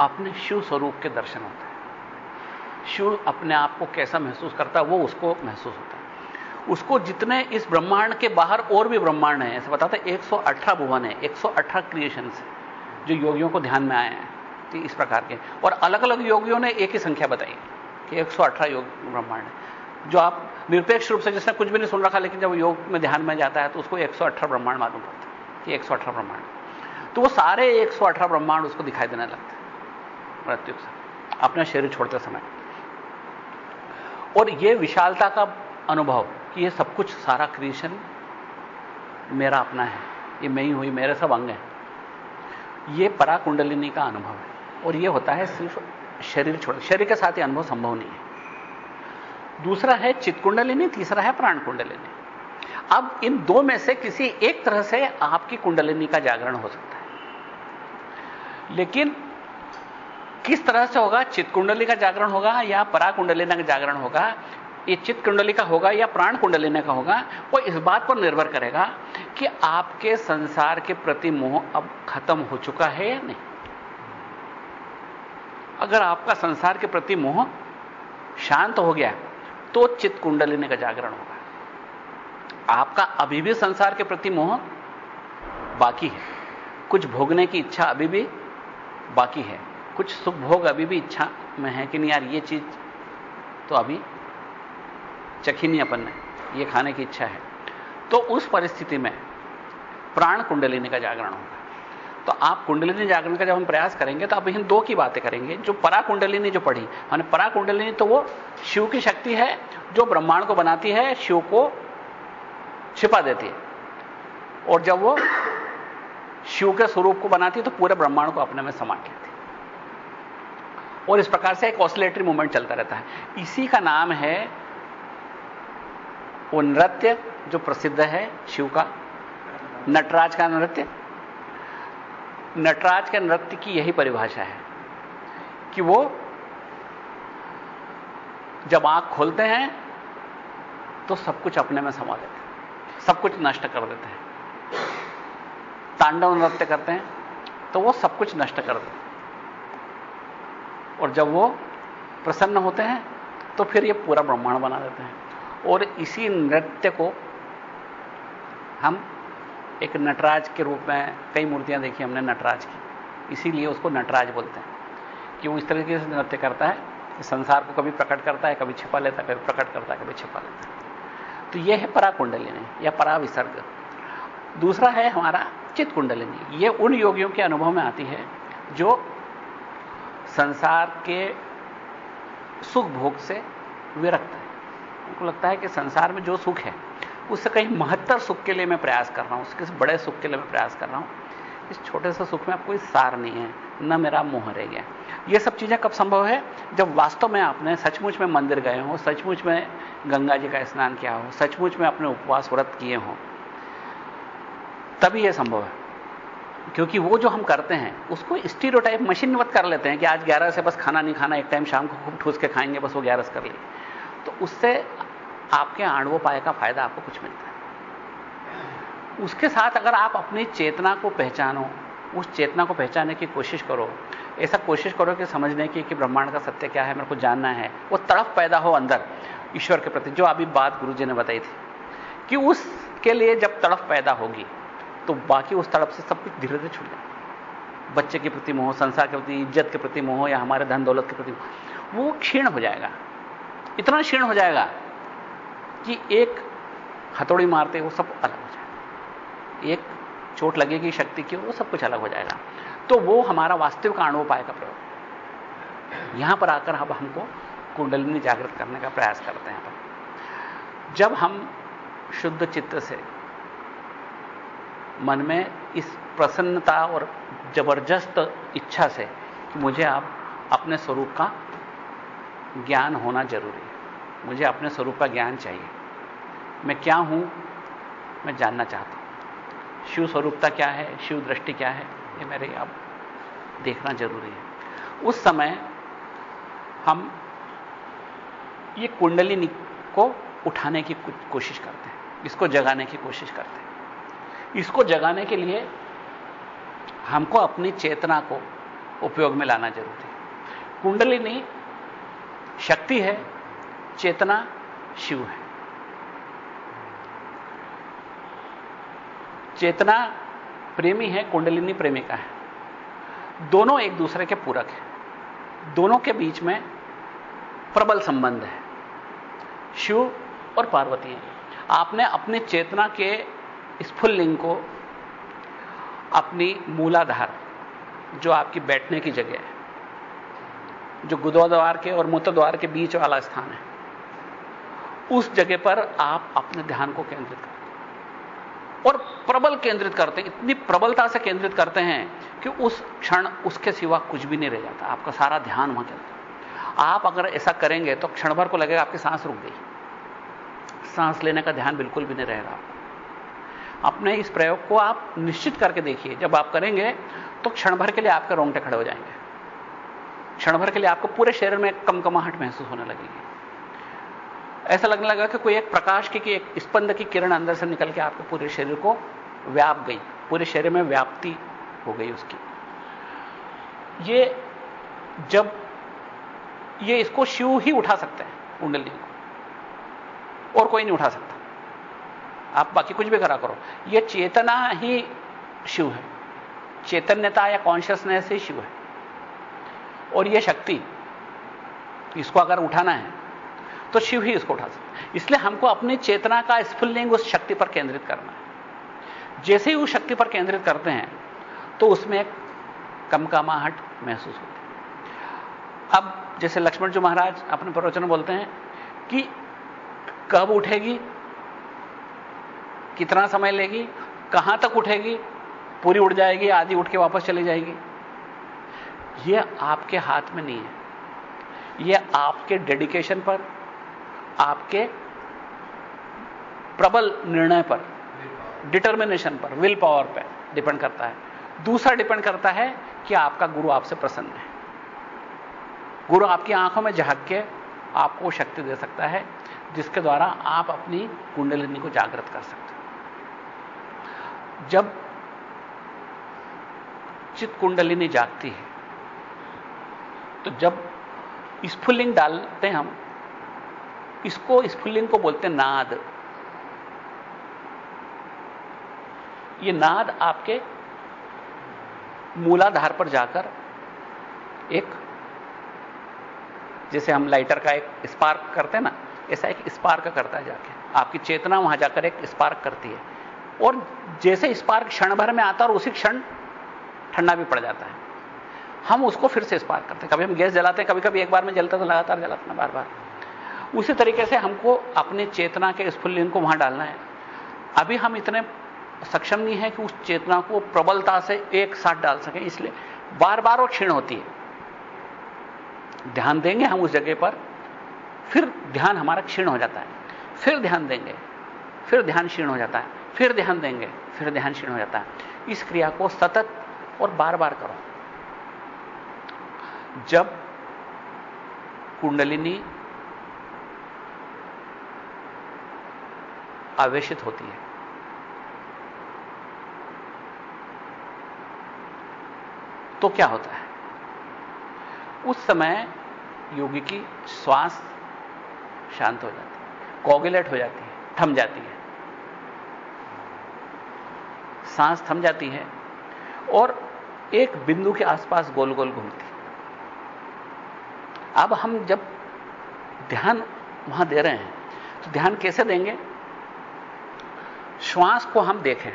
अपने शिव स्वरूप के दर्शन होते हैं। शिव अपने आप को कैसा महसूस करता है, वो उसको महसूस होता है। उसको जितने इस ब्रह्मांड के बाहर और भी ब्रह्मांड हैं, ऐसे बताते हैं 118 भुवन है 118 क्रिएशन जो योगियों को ध्यान में आए हैं तो इस प्रकार के। और अलग अलग योगियों ने एक ही संख्या बताई, कि 118 योग ब्रह्मांड है। जो आप निरपेक्ष रूप से, जिसने कुछ भी नहीं सुन रखा, लेकिन जब योग में ध्यान में जाता है तो उसको 118 ब्रह्मांड मालूम पड़ता है, कि 118 ब्रह्मांड तो वो सारे 118 ब्रह्मांड उसको दिखाई देने लगते मृत्यु से अपना शरीर छोड़ते समय। और ये विशालता का अनुभव कि ये सब कुछ सारा क्रिएशन मेरा अपना है, ये मैं ही हुई मेरे सब अंग हैं। ये परा कुंडलिनी का अनुभव है। और ये होता है सिर्फ़ शरीर छोड़, शरीर के साथ ये अनुभव संभव नहीं है। दूसरा है चित कुंडलिनी तीसरा है प्राण कुंडलिनी अब इन दो में से किसी एक तरह से आपकी कुंडलिनी का जागरण हो सकता है। लेकिन किस तरह से होगा? चित कुंडली का जागरण होगा या परा कुंडलिनी का जागरण होगा? ये चित्त कुंडली का होगा या प्राण कुंडलिनी का होगा? वो इस बात पर निर्भर करेगा कि आपके संसार के प्रति मोह अब खत्म हो चुका है या नहीं। अगर आपका संसार के प्रति मोह शांत हो गया तो चित्त कुंडलिनी का जागरण होगा। आपका अभी भी संसार के प्रति मोह बाकी है। कुछ भोगने की इच्छा अभी भी बाकी है। कुछ सुख भोग अभी भी इच्छा में है कि नहीं यार, ये चीज़ तो अभी चखी नहीं अपन ने, ये खाने की इच्छा है। तो उस परिस्थिति में प्राण कुंडलिनी का जागरण होगा। तो आप कुंडलिनी जागरण का जब हम प्रयास करेंगे तो अब इन दो की बातें करेंगे, जो परा कुंडलिनी जो पढ़ी। मैंने परा कुंडलिनी तो वो शिव की शक्ति है, जो ब्रह्मांड को बनाती है, शिव को छिपा देती है। और जब वो शिव के स्वरूप को बनाती तो पूरे ब्रह्मांड को अपने में समाट लेती और इस प्रकार से एक ऑसिलेटरी मूवमेंट चलता रहता है। इसी का नाम है वो नृत्य जो प्रसिद्ध है शिव का। नटराज का नृत्य। नटराज के नृत्य की यही परिभाषा है कि वो जब आँख खोलते हैं तो सब कुछ अपने में समा लेते हैं। सब कुछ नष्ट कर देते हैं। तांडव नृत्य करते हैं तो वो सब कुछ नष्ट कर देते और जब वो प्रसन्न होते हैं तो फिर ये पूरा ब्रह्मांड बना देते हैं। और इसी नृत्य को हम एक नटराज के रूप में कई मूर्तियाँ देखी हमने नटराज की। इसीलिए उसको नटराज बोलते हैं। कि वो इस तरीके से नृत्य करता है? संसार को कभी प्रकट करता है, कभी छिपा लेता है, कभी प्रकट करता है, कभी छिपा लेता है। तो यह है परा कुंडलिनी या परा विसर्ग दूसरा है हमारा चित कुंडलिनी ये उन योगियों के अनुभव में आती है जो संसार के सुख भोग से विरक्त है। उनको लगता है कि संसार में जो सुख है, उससे कहीं महत्तर सुख के लिए मैं प्रयास कर रहा हूँ, उसके बड़े सुख के लिए मैं प्रयास कर रहा हूँ। इस छोटे से सुख में अब कोई सार नहीं है, न मेरा मोह रह गया। ये सब चीज़ें कब संभव है? जब वास्तव में आपने सचमुच में मंदिर गए हो, सचमुच में गंगा जी का स्नान किया हो, सचमुच में अपने उपवास व्रत किए हो तभी यह संभव है। क्योंकि वो जो हम करते हैं, उसको स्टीरियोटाइप मशीनवत कर लेते हैं कि आज 11 से बस खाना नहीं खाना, एक टाइम शाम को खूब ठूस के खाएँगे, बस वो 11 से कर लिए तो उससे आपके आणवो पाए का फ़ायदा आपको कुछ मिलता है। उसके साथ अगर आप अपनी चेतना को पहचानो, उस चेतना को पहचानने की कोशिश करो, ऐसा कोशिश करो कि समझने की कि ब्रह्मांड का सत्य क्या है, मेरे को जानना है, वो तड़फ पैदा हो अंदर, ईश्वर के प्रति, जो अभी बात गुरु जी ने बताई थी, कि उसके लिए जब तड़फ पैदा होगी तो बाकी उस तड़प से सब कुछ धीरे धीरे छूट जाए बच्चे के प्रति मोह, संसार के प्रति इज़्ज़त के प्रति मोह या हमारे धन दौलत के प्रति मोह, वो क्षीण हो जाएगा। इतना क्षीण हो जाएगा कि एक हथौड़ी मारते वो सब अलग हो जाएगा। एक चोट लगेगी शक्ति की, वो सब कुछ अलग हो जाएगा। तो वो हमारा वास्तविक आणोपाय का प्रयोग। यहाँ पर आकर अब हमको कुंडलिनी जागृत करने का प्रयास करते हैं। जब हम शुद्ध चित्त से मन में इस प्रसन्नता और ज़बरदस्त इच्छा से कि मुझे आप अपने स्वरूप का ज्ञान होना ज़रूरी है। मुझे अपने स्वरूप का ज्ञान चाहिए। मैं क्या हूँ? मैं जानना चाहता हूँ। शिव स्वरूपता क्या है? शिव दृष्टि क्या है? ये मेरे अब देखना ज़रूरी है। उस समय हम ये कुंडली को उठाने की कोशिश करते हैं, इसको जगाने की कोशिश करते हैं। इसको जगाने के लिए हमको अपनी चेतना को उपयोग में लाना ज़रूरी है। कुंडलिनी शक्ति है, चेतना शिव है। चेतना प्रेमी है, कुंडलिनी प्रेमिका है। दोनों एक दूसरे के पूरक हैं। दोनों के बीच में प्रबल संबंध है। शिव और पार्वती हैं। आपने अपनी चेतना के स्फुल्लिंग को अपनी मूलाधार, जो आपकी बैठने की जगह है, जो गुदोद्वार के और मूत्रद्वार के बीच वाला स्थान है, उस जगह पर आप अपने ध्यान को केंद्रित करते हैं। और प्रबल केंद्रित करते हैं, इतनी प्रबलता से केंद्रित करते हैं कि उस क्षण उसके सिवा कुछ भी नहीं रह जाता, आपका सारा ध्यान वहाँ चलता आप अगर ऐसा करेंगे तो क्षण भर को लगेगा आपकी सांस रुक गई। सांस लेने का ध्यान बिल्कुल भी नहीं रहेगा अपने इस प्रयोग को आप निश्चित करके देखिए। जब आप करेंगे तो क्षण भर के लिए आपके रोंगटे खड़े हो जाएँगे। क्षण भर के लिए आपको पूरे शरीर में कमकमाहट महसूस होने लगेगी। ऐसा लगने लगा कि कोई एक प्रकाश की, की एक स्पंद की किरण अंदर से निकल के आपके पूरे शरीर को व्याप गई। पूरे शरीर में व्याप्ति हो गई उसकी। ये जब ये इसको शिव ही उठा सकते हैं कुंडली को। और कोई नहीं उठा सकता। आप बाकी कुछ भी करा करो। यह चेतना ही शिव है। चैतन्यता या कॉन्शियसनेस ही शिव है। और यह शक्ति, इसको अगर उठाना है तो शिव ही इसको उठा सकते इसलिए हमको अपनी चेतना का स्फुल्लिंग उस शक्ति पर केंद्रित करना है। जैसे ही उस शक्ति पर केंद्रित करते हैं तो उसमें एक कमकमाहट महसूस होती है। अब जैसे लक्ष्मण जी महाराज अपने प्रवचन बोलते हैं कि कब उठेगी? कितना समय लेगी, कहाँ तक उठेगी, पूरी उठ जाएगी, आधी उठ के वापस चली जाएगी। यह आपके हाथ में नहीं है। यह आपके डेडिकेशन पर, आपके प्रबल निर्णय पर डिटर्मिनेशन पर विल पावर पर डिपेंड करता है। दूसरा डिपेंड करता है कि आपका गुरु आपसे प्रसन्न है। गुरु आपकी आँखों में झाँक के आपको शक्ति दे सकता है, जिसके द्वारा आप अपनी कुंडलिनी को जागृत कर सकते जब चित कुंडलिनी जागती है तो जब स्फुलिंग डालते हैं हम, इसको स्फुलिंग को बोलते हैं नाद। ये नाद आपके मूलाधार पर जाकर एक, जैसे हम लाइटर का एक स्पार्क करते हैं ना, ऐसा एक स्पार्क करता है जाके। आपकी चेतना वहाँ जाकर एक स्पार्क करती है। और जैसे स्पार्क क्षण भर में आता और उसी क्षण ठंडा भी पड़ जाता है। हम उसको फिर से स्पार्क करते हैं। कभी हम गैस जलाते हैं कभी कभी एक बार में जलता तो लगातार जलाते बार बार उसी तरीके से हमको अपने चेतना के स्फुल्लिंग को वहाँ डालना है। अभी हम इतने सक्षम नहीं है कि उस चेतना को प्रबलता से एक साथ डाल सकें, इसलिए बार बार वो क्षीण होती है। ध्यान देंगे हम उस जगह पर, फिर ध्यान हमारा क्षीण हो जाता है। फिर ध्यान देंगे, फिर ध्यान क्षीण हो जाता है। फिर ध्यान देंगे, फिर ध्यान क्षीण हो जाता है। इस क्रिया को सतत और बार बार करो। जब कुंडलिनी आवेशित होती है तो क्या होता है? उस समय योगी की श्वास शांत हो जाती है, कोगुलेट हो जाती है, थम जाती है। सांस थम जाती है और एक बिंदु के आसपास गोल गोल घूमती अब हम जब ध्यान वहाँ दे रहे हैं तो ध्यान कैसे देंगे? श्वास को हम देखें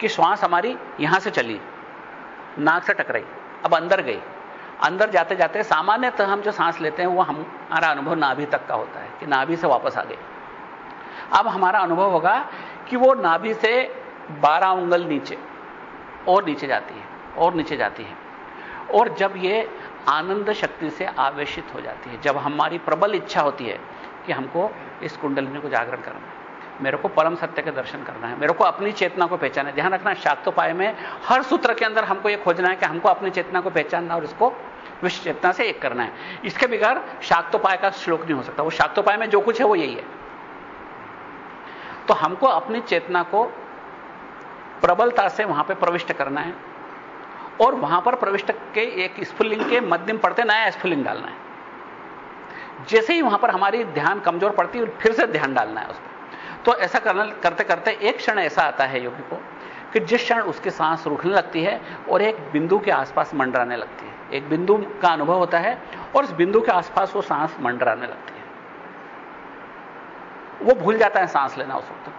कि श्वास हमारी यहाँ से चली, नाक से टकराई, अब अंदर गई। अंदर जाते जाते सामान्यतः हम जो सांस लेते हैं, वो हमारा अनुभव नाभि तक का होता है कि नाभि से वापस आ गए। अब हमारा अनुभव होगा कि वो नाभि से 12 उंगल नीचे, और नीचे जाती है, और नीचे जाती है। और जब ये आनंद शक्ति से आवेशित हो जाती है, जब हमारी प्रबल इच्छा होती है कि हमको इस कुंडलिनी को जागरण करना है, मेरे को परम सत्य के दर्शन करना है, मेरे को अपनी चेतना को पहचाना है। ध्यान रखना, शाक्तोपाय में हर सूत्र के अंदर हमको यह खोजना है कि हमको अपनी चेतना को पहचानना और इसको विश्व चेतना से एक करना है। इसके बिगाड़ शाक्तोपाय का श्लोक नहीं हो सकता। वो शाक्तोपाय में जो कुछ है, वो यही है। तो हमको अपनी चेतना को प्रबलता से वहाँ पर प्रविष्ट करना है। और वहाँ पर प्रविष्ट के एक स्फुलिंग के मध्यम पड़ते नया स्फुलिंग डालना है। जैसे ही वहाँ पर हमारी ध्यान कमज़ोर पड़ती है फिर से ध्यान डालना है उस पर। तो ऐसा करना, करते करते एक क्षण ऐसा आता है योगी को कि जिस क्षण उसकी सांस रुकने लगती है, और एक बिंदु के आसपास मंडराने लगती है। एक बिंदु का अनुभव होता है, और उस बिंदु के आसपास वो सांस मंडराने लगती है। वो भूल जाता है सांस लेना उस वक्त।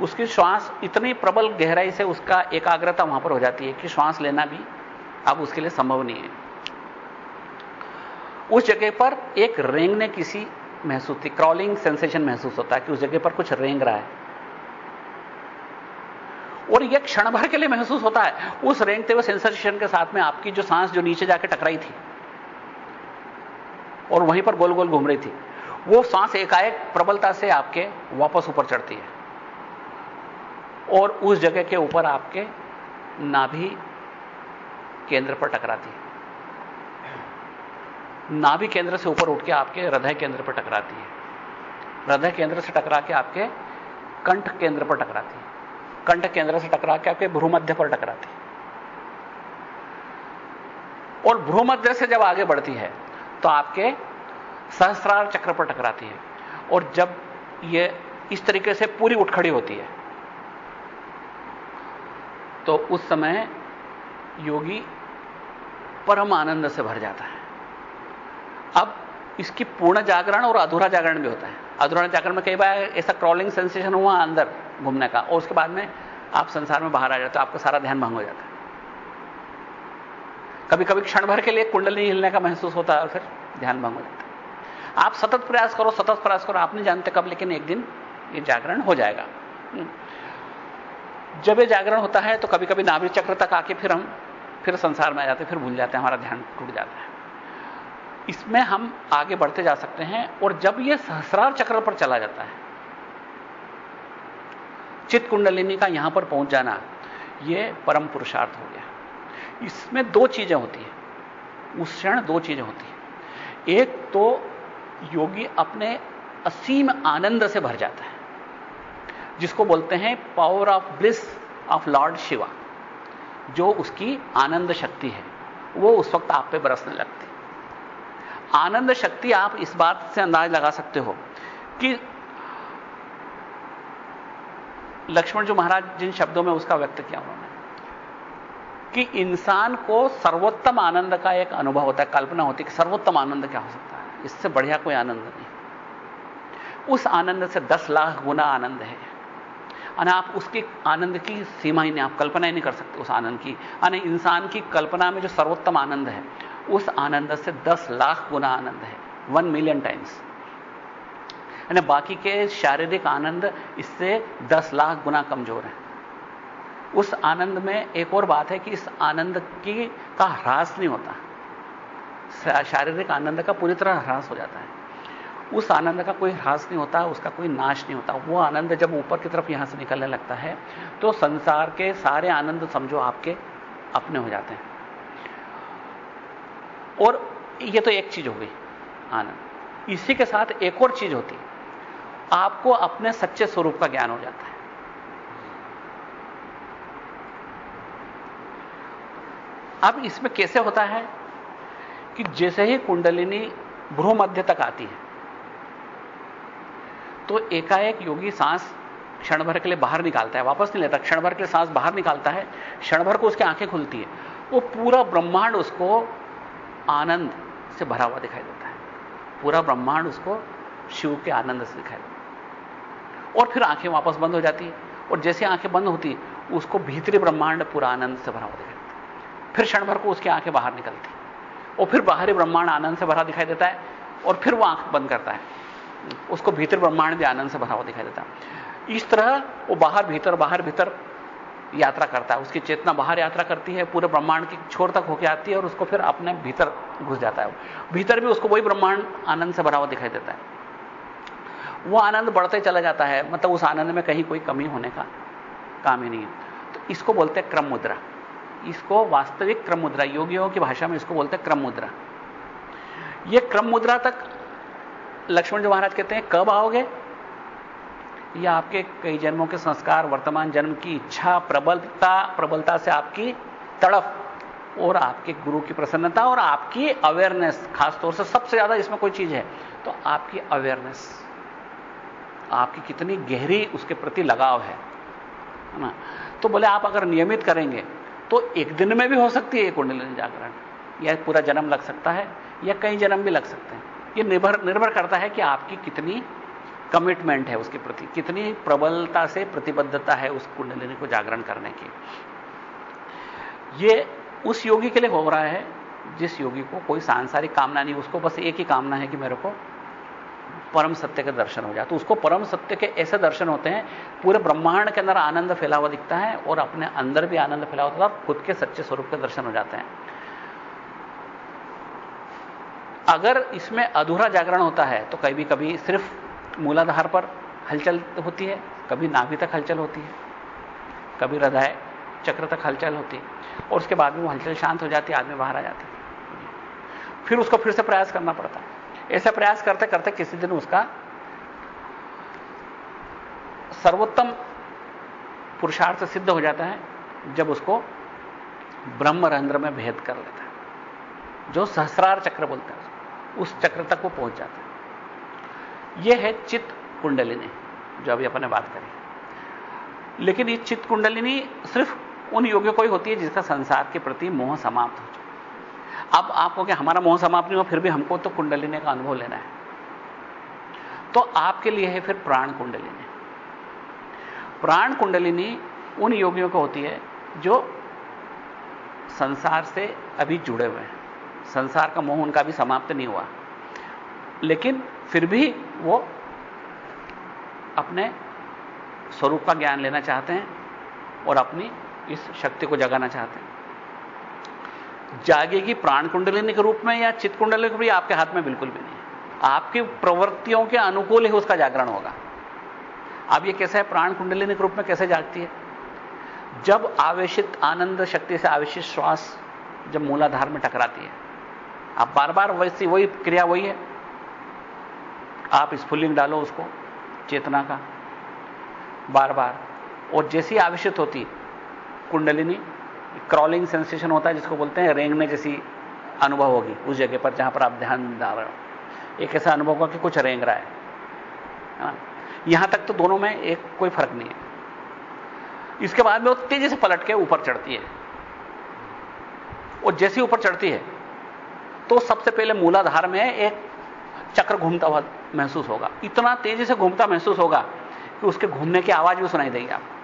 उसकी श्वास इतनी प्रबल गहराई से उसका एकाग्रता वहाँ पर हो जाती है कि श्वास लेना भी अब उसके लिए संभव नहीं है। उस जगह पर एक रेंगने किसी महसूस थी क्रॉलिंग सेंसेशन महसूस होता है कि उस जगह पर कुछ रेंग रहा है। और यह क्षण भर के लिए महसूस होता है, उस रेंगते हुए सेंसेशन के साथ में आपकी जो सांस जो नीचे जाकर टकराई थी और वहीं पर गोल गोल घूम रही थी, वो सांस एकाएक प्रबलता से आपके वापस ऊपर चढ़ती है। और उस जगह के ऊपर आपके नाभि केंद्र पर टकराती है। नाभि केंद्र से ऊपर उठ के आपके हृदय केंद्र पर टकराती है। हृदय केंद्र से टकरा के आपके कंठ केंद्र पर टकराती है। कंठ केंद्र से टकरा के आपके भ्रूमध्य पर टकराती है। और भ्रूमध्य से जब आगे बढ़ती है तो आपके सहस्रार चक्र पर टकराती है। और जब यह इस तरीके से पूरी उठखड़ी होती है तो उस समय योगी परम आनंद से भर जाता है। अब इसकी पूर्ण जागरण और अधूरा जागरण भी होता है। अधूरा जागरण में कई बार ऐसा क्रॉलिंग सेंसेशन हुआ अंदर घूमने का और उसके बाद में आप संसार में बाहर आ जाते हो, आपका सारा ध्यान भंग हो जाता है। कभी कभी क्षण भर के लिए कुंडली हिलने का महसूस होता है और फिर ध्यान भंग हो जाता है। आप सतत प्रयास करो, सतत प्रयास करो, आप नहीं जानते कब, लेकिन एक दिन ये जागरण हो जाएगा। जब ये जागरण होता है तो कभी कभी नाभिक चक्र तक आके फिर हम, फिर संसार में आ जाते फिर भूल जाते हैं, हमारा ध्यान टूट जाता है। इसमें हम आगे बढ़ते जा सकते हैं, और जब यह सहस्रार चक्र पर चला जाता है चित कुंडलिनी का यहाँ पर पहुँच जाना यह परम पुरुषार्थ हो गया। इसमें दो चीज़ें होती हैं, उस क्षण दो चीज़ें होती हैं। एक तो योगी अपने असीम आनंद से भर जाता है। जिसको बोलते हैं power of bliss of lord Shiva जो उसकी आनंद शक्ति है। वो उस वक्त आप पे बरसने लगती। आनंद शक्ति आप इस बात से अंदाज लगा सकते हो कि लक्ष्मण जो महाराज जिन शब्दों में उसका व्यक्त किया उन्होंने, कि इंसान को सर्वोत्तम आनंद का एक अनुभव होता है, कल्पना होती है कि सर्वोत्तम आनंद क्या हो सकता है। इससे बढ़िया कोई आनंद नहीं। उस आनंद से दस लाख गुना आनंद है। और आप उसके आनंद की सीमा ही नहीं, आप कल्पना ही नहीं कर सकते उस आनंद की। यानी इंसान की कल्पना में जो सर्वोत्तम आनंद है, उस आनंद से 10 लाख गुना आनंद है वन मिलियन टाइम्स यानी बाकी के शारीरिक आनंद इससे 10 लाख गुना कमज़ोर है। उस आनंद में एक और बात है कि इस आनंद की, का ह्रास नहीं होता। शारीरिक आनंद का पूरी तरह ह्रास हो जाता है। उस आनंद का कोई ह्रास नहीं होता, उसका कोई नाश नहीं होता। वो आनंद जब ऊपर की तरफ़ यहाँ से निकलने लगता है तो संसार के सारे आनंद समझो आपके अपने हो जाते हैं। और ये तो एक चीज़ हो गई, आनंद। इसी के साथ एक और चीज़ होती, आपको अपने सच्चे स्वरूप का ज्ञान हो जाता है। अब इसमें कैसे होता है कि जैसे ही कुंडलिनी भ्रू मध्य तक आती है तो एकाएक योगी सांस क्षण भर के लिए बाहर निकालता है, वापस नहीं लेता क्षण भर के लिए सांस बाहर निकालता है क्षण भर को उसकी आँखें खुलती है। वो पूरा ब्रह्मांड उसको आनंद से भरा हुआ दिखाई देता है। पूरा ब्रह्मांड उसको शिव के आनंद से दिखाई देता है। और फिर आँखें वापस बंद हो जाती है, और जैसे आँखें बंद होती उसको भीतरी ब्रह्मांड पूरा आनंद से भरा हुआ दिखाई देता है। फिर क्षण भर को उसकी आँखें बाहर निकलती और फिर बाहरी ब्रह्मांड आनंद से भरा दिखाई देता है, और फिर वो आँख बंद करता है। उसको भीतर ब्रह्मांड भी आनंद से भरा हुआ दिखाई देता इस तरह वो बाहर भीतर बाहर भीतर यात्रा करता है। उसकी चेतना बाहर यात्रा करती है, पूरे ब्रह्मांड की छोर तक होकर आती है और उसको फिर अपने भीतर घुस जाता है। भीतर भी उसको वही ब्रह्मांड आनंद से भरा हुआ दिखाई देता है। वो आनंद बढ़ते चला जाता है मतलब उस आनंद में कहीं कोई कमी होने का काम ही नहीं है। तो इसको बोलते हैं क्रम मुद्रा इसको वास्तविक क्रम मुद्रा योगियों की भाषा में इसको बोलते हैं क्रम मुद्रा ये क्रम मुद्रा तक लक्ष्मण जी महाराज कहते हैं, कब आओगे? या आपके कई जन्मों के संस्कार, वर्तमान जन्म की इच्छा, प्रबलता प्रबलता से आपकी तड़प और आपके गुरु की प्रसन्नता और आपकी अवेयरनेस खासतौर से सबसे ज़्यादा इसमें कोई चीज़ है तो आपकी अवेयरनेस आपकी कितनी गहरी उसके प्रति लगाव है ना? तो बोले, आप अगर नियमित करेंगे तो एक दिन में भी हो सकती है कुंडलिनी जागरण, या पूरा जन्म लग सकता है, या कई जन्म भी लग सकते हैं। ये निर्भर निर्भर करता है कि आपकी कितनी कमिटमेंट है उसके प्रति, कितनी प्रबलता से प्रतिबद्धता है उस कुंडलिनी को जागरण करने की। ये उस योगी के लिए हो रहा है जिस योगी को कोई सांसारिक कामना नहीं, उसको बस एक ही कामना है कि मेरे को परम सत्य के दर्शन हो जाए। तो उसको परम सत्य के ऐसे दर्शन होते हैं, पूरे ब्रह्मांड के अंदर आनंद फैला हुआ दिखता है और अपने अंदर भी आनंद फैला हुआ होता है खुद के सच्चे स्वरूप के दर्शन हो जाते हैं। अगर इसमें अधूरा जागरण होता है तो कभी कभी सिर्फ़ मूलाधार पर हलचल होती है, कभी नाभि तक हलचल होती है, कभी हृदय चक्र तक हलचल होती है, और उसके बाद में वो हलचल शांत हो जाती है, आदमी बाहर आ जाता है। फिर उसको फिर से प्रयास करना पड़ता है। ऐसा प्रयास करते करते किसी दिन उसका सर्वोत्तम पुरुषार्थ सिद्ध हो जाता है, जब उसको ब्रह्मरंध्र में भेद कर लेता है, जो सहस्रार चक्र बोलते हैं। उस चक्र तक वो पहुँच जाता है। यह है चित्त कुंडलिनी, जो अभी अपन बात करी। लेकिन ये चित्त कुंडलिनी सिर्फ़ उन योगियों को ही होती है जिसका संसार के प्रति मोह समाप्त हो चुका अब आपको क्या हमारा मोह समाप्त नहीं हो फिर भी हमको तो कुंडलिनी का अनुभव लेना है। तो आपके लिए है फिर प्राण कुंडलिनी। प्राण कुंडलिनी उन योगियों को होती है जो संसार से अभी जुड़े हुए हैं। संसार का मोह उनका भी समाप्त नहीं हुआ। लेकिन फिर भी वो अपने स्वरूप का ज्ञान लेना चाहते हैं और अपनी इस शक्ति को जगाना चाहते हैं। जागेगी प्राण कुंडलिनी के रूप में या चित्त कुंडलिनी के में आपके हाथ में बिल्कुल भी नहीं आपकी प्रवृत्तियों के अनुकूल ही उसका जागरण होगा। अब ये कैसे है? प्राण कुंडलिनी के रूप में कैसे जागती है? जब आवेशित आनंद शक्ति से आवेशित श्वास जब मूलाधार में टकराती है आप बार बार वैसी वही क्रिया वही है। आप स्फुलिंग डालो उसको, चेतना का। बार बार और जैसी आवेशित होती, कुंडलिनी क्रॉलिंग सेंसेशन होता है, जिसको बोलते हैं, रेंगने जैसी अनुभव होगी, उस जगह पर जहाँ पर आप ध्यान डाल रहे हो। एक ऐसा अनुभव होगा कि कुछ रेंग रहा है। हाँ। यहाँ तक तो दोनों में एक कोई फ़र्क नहीं है। इसके बाद में वो तेज़ी से पलट के ऊपर चढ़ती है। और जैसी ऊपर चढ़ती है तो सबसे पहले मूलाधार में एक चक्र घूमता हुआ महसूस होगा। इतना तेज़ी से घूमता महसूस होगा कि उसके घूमने की आवाज़ भी सुनाई देगी आपको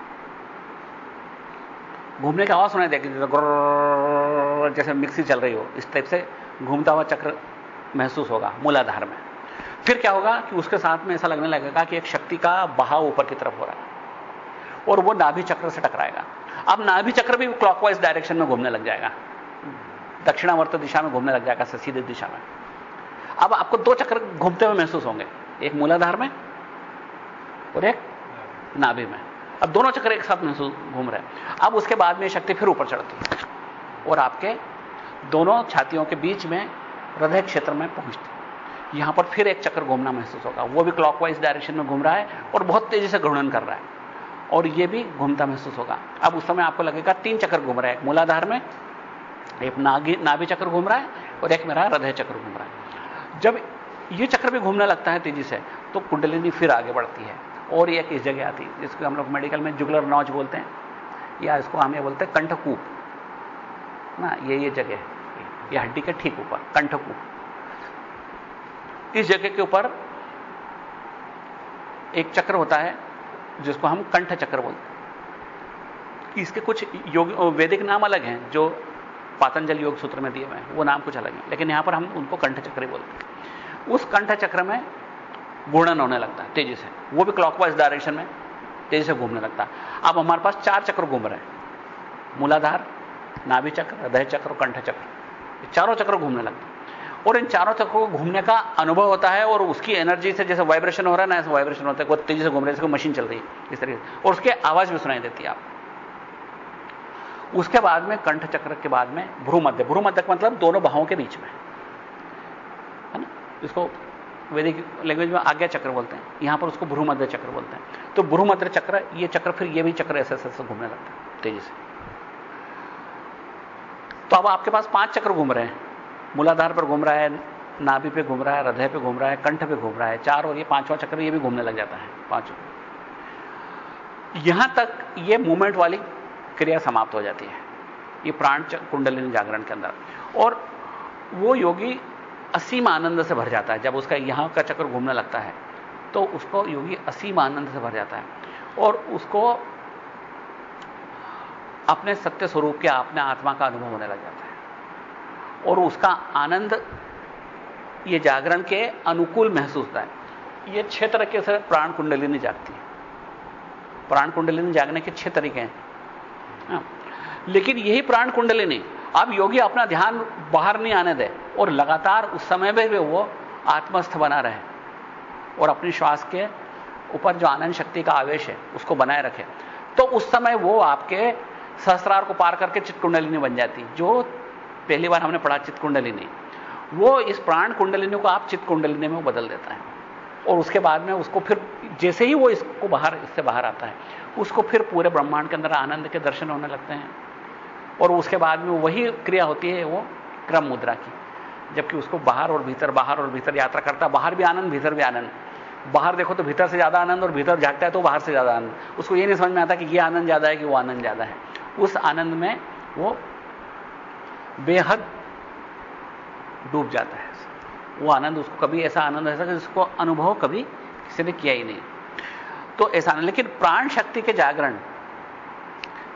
घूमने की आवाज़ सुनाई देगी, जैसे जैसे मिक्सी चल रही हो, इस टाइप से घूमता हुआ चक्र महसूस होगा मूलाधार में। फिर क्या होगा कि उसके साथ में ऐसा लगने लगेगा कि एक शक्ति का बहाव ऊपर की तरफ़ हो रहा है और वो नाभि चक्र से टकराएगा। अब नाभि चक्र भी क्लॉकवाइज डायरेक्शन में घूमने लग जाएगा। दक्षिणावर्त दिशा में घूमने लग जाएगा, सीधे दिशा में। अब आपको दो चक्र घूमते हुए महसूस होंगे। एक मूलाधार में और एक नाभि में। अब दोनों चक्र एक साथ महसूस घूम रहे हैं। अब उसके बाद में शक्ति फिर ऊपर चढ़ती है और आपके दोनों छातियों के बीच में, हृदय क्षेत्र में पहुँचती यहाँ पर फिर एक चक्र घूमना महसूस होगा। वो भी क्लॉकवाइज डायरेक्शन में घूम रहा है और बहुत तेज़ी से घूर्णन कर रहा है। और ये भी घूमता महसूस होगा। अब उस समय आपको लगेगा तीन चक्र घूम रहा है। एक मूलाधार में एक नागी, नाभि चक्र घूम रहा है और एक मेरा हृदय चक्र घूम रहा है। जब ये चक्र भी घूमने लगता है तेज़ी से तो कुंडलिनी फिर आगे बढ़ती है और एक इस जगह आती है, जिसको हम लोग मेडिकल में जुगलर नौज बोलते हैं, या इसको हम ये बोलते हैं कंठकूप। ना, ये ये जगह है, ये हड्डी के ठीक ऊपर, कंठकूप। इस जगह के ऊपर एक चक्र होता है, जिसको हम कंठ चक्र बोलते हैं। इसके कुछ योग, वैदिक नाम अलग हैं, जो पातंजल योग सूत्र में दिए हुए हैं, वो नाम कुछ अलग है। लेकिन यहाँ पर हम उनको कंठ चक्र बोलते हैं। उस कंठ चक्र में गुणन होने लगता है, तेज़ी से। वो भी क्लॉकवाइज डायरेक्शन में तेज़ी से घूमने लगता है। अब हमारे पास चार चक्र घूम रहे हैं। मूलाधार, नाभि चक्र, हृदय चक्र और कंठ चक्र। चारों चक्र घूमने लगते हैं। और इन चारों चक्रों को घूमने का अनुभव होता है और उसकी एनर्जी से जैसे वाइब्रेशन हो रहा है, ना ऐसे वाइब्रेशन होता है बहुत तेज़ी से घूम रहे हैं मशीन चल रही है, इस तरीके से। और उसकी आवाज़ भी सुनाई देती है आप। उसके बाद में कंठ चक्र के बाद में भ्रूमध्य। भ्रूमध्य मतलब दोनों बाहों के बीच में। है ना? इसको वैदिक लैंग्वेज में आज्ञा चक्र बोलते हैं। यहाँ पर उसको भ्रूमध्य चक्र बोलते हैं। तो भ्रूमध्य चक्र, ये चक्र फिर ये भी चक्र ऐसे ऐसे घूमने लगता है, तेज़ी से। तो अब आपके पास पाँच चक्र घूम रहे हैं। मूलाधार पर घूम रहा है, नाभि पे घूम रहा है, हृदय पे घूम रहा है, कंठ पे घूम रहा है। चार और ये पांचवा चक्र ये भी घूमने लग जाता है, पाँचों। यहाँ तक ये मूवमेंट वाली क्रिया समाप्त हो जाती है। ये प्राण कुंडलिनी जागरण के अंदर। और वो योगी असीम आनंद से भर जाता है। जब उसका यहाँ का चक्र घूमने लगता है तो उसको योगी असीम आनंद से भर जाता है। और उसको अपने सत्य स्वरूप के, अपने आत्मा का अनुभव होने लग जाता है। और उसका आनंद ये जागरण के अनुकूल महसूस होता है। ये छह तरीके से प्राण कुंडलिनी जागती है। प्राण कुंडलिनी जागने के छह तरीके हाँ। लेकिन यही प्राण कुंडलिनी, अब योगी अपना ध्यान बाहर नहीं आने दे, और लगातार उस समय में भी वो आत्मस्थ बना रहे, और अपनी श्वास के ऊपर जो आनंद शक्ति का आवेश है, उसको बनाए रखे। तो उस समय वो आपके सहस्त्रार को पार करके चित्त कुंडलिनी बन जाती, जो पहली बार हमने पढ़ा चित्त कुंडलिनी वो इस प्राण कुंडलिनी को आप चित्त कुंडलिनी में बदल देता है, और उसके बाद में उसको फिर जैसे ही वो इसको बाहर, इससे बाहर आता है, उसको फिर पूरे ब्रह्मांड के अंदर आनंद के दर्शन होने लगते हैं। और उसके बाद में वही क्रिया होती है वो क्रम मुद्रा की। जबकि उसको बाहर और भीतर, बाहर और भीतर यात्रा करता, बाहर भी आनंद, भीतर भी आनंद। बाहर देखो तो भीतर से ज़्यादा आनंद और भीतर झाकता है तो बाहर से ज़्यादा आनंद। उसको ये नहीं समझ में आता कि ये आनंद ज़्यादा है कि वो आनंद ज़्यादा है। उस आनंद में वो बेहद डूब जाता है। वो आनंद, उसको कभी ऐसा आनंद, ऐसा जिसको अनुभव कभी किसी ने किया ही नहीं। तो ऐसा नहीं, लेकिन प्राण शक्ति के जागरण,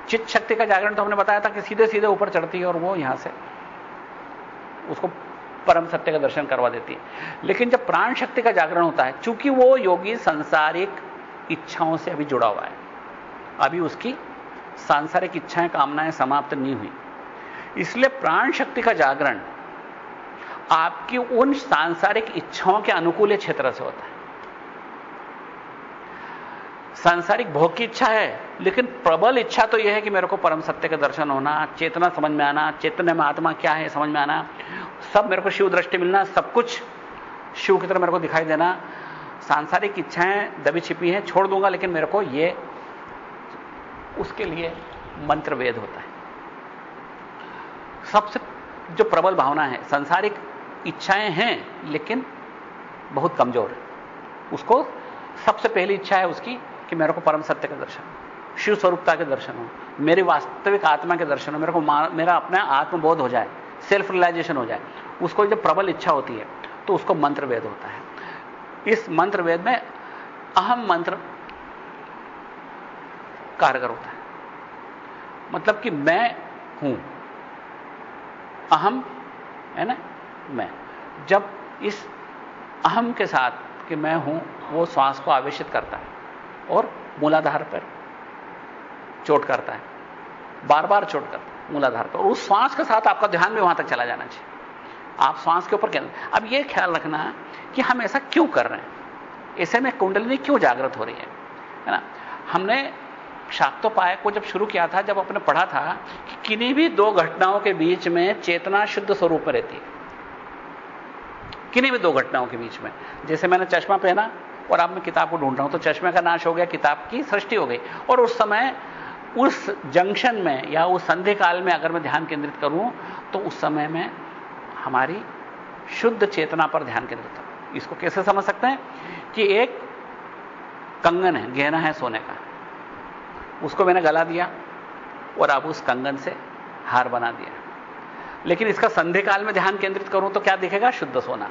चित्त शक्ति का जागरण तो हमने बताया था कि सीधे सीधे ऊपर चढ़ती है और वो यहाँ से उसको परम सत्य का दर्शन करवा देती है। लेकिन जब प्राण शक्ति का जागरण होता है, चूँकि वो योगी संसारिक इच्छाओं से अभी जुड़ा हुआ है, अभी उसकी सांसारिक इच्छाएँ, कामनाएँ समाप्त नहीं हुई। इसलिए प्राण शक्ति का जागरण आपकी उन सांसारिक इच्छाओं के अनुकूल क्षेत्र से होता है। सांसारिक भोग की इच्छा है, लेकिन प्रबल इच्छा तो यह है कि मेरे को परम सत्य का दर्शन होना, चेतना समझ में आना, चेतन में आत्मा क्या है समझ में आना, सब मेरे को शिव दृष्टि मिलना, सब कुछ शिव की तरह मेरे को दिखाई देना। सांसारिक इच्छाएँ दबी छिपी हैं, छोड़ दूँगा, लेकिन मेरे को ये, उसके लिए मंत्र वेद होता है। सबसे जो प्रबल भावना है, सांसारिक इच्छाएँ हैं, लेकिन बहुत कमज़ोर है। उसको सबसे पहली इच्छा है उसकी कि मेरे को परम सत्य का दर्शन शिव स्वरूपता के दर्शन हो, मेरी वास्तविक आत्मा के दर्शन हो, मेरे को मेरा अपना आत्मबोध हो जाए सेल्फ रियलाइजेशन हो जाए, उसको जब प्रबल इच्छा होती है तो उसको मंत्र वेद होता है। इस मंत्र वेद में अहम मंत्र कारगर होता है। मतलब कि मैं हूँ। अहम, है ना? मैं। जब इस अहम के साथ कि मैं हूँ, वो श्वास को आवेशित करता है। और मूलाधार पर चोट करता है। बार बार चोट करता है मूलाधार पर। और उस श्वास के साथ आपका ध्यान भी वहाँ तक चला जाना चाहिए। आप श्वास के ऊपर केंद्र अब यह ख्याल रखना कि हम ऐसा क्यों कर रहे हैं? ऐसे में कुंडलिनी क्यों जागृत हो रही है? है ना? हमने शाक्तोपाय को जब शुरू किया था, जब अपने पढ़ा था कि किन्हीं भी दो घटनाओं के बीच में चेतना शुद्ध स्वरूप में रहती है। किन्हीं भी दो घटनाओं के बीच में। जैसे मैंने चश्मा पहना और अब मैं किताब को ढूंढ रहा हूँ तो चश्मे का नाश हो गया, किताब की सृष्टि हो गई। और उस समय, उस जंक्शन में या उस संधि काल में अगर मैं ध्यान केंद्रित करूँ तो उस समय में हमारी शुद्ध चेतना पर ध्यान केंद्रित करूँ इसको कैसे समझ सकते हैं? कि एक कंगन है, गहना है सोने का। उसको मैंने गला दिया और अब उस कंगन से हार बना दिया। लेकिन इसका संधि काल में ध्यान केंद्रित करूँ तो क्या दिखेगा? शुद्ध सोना।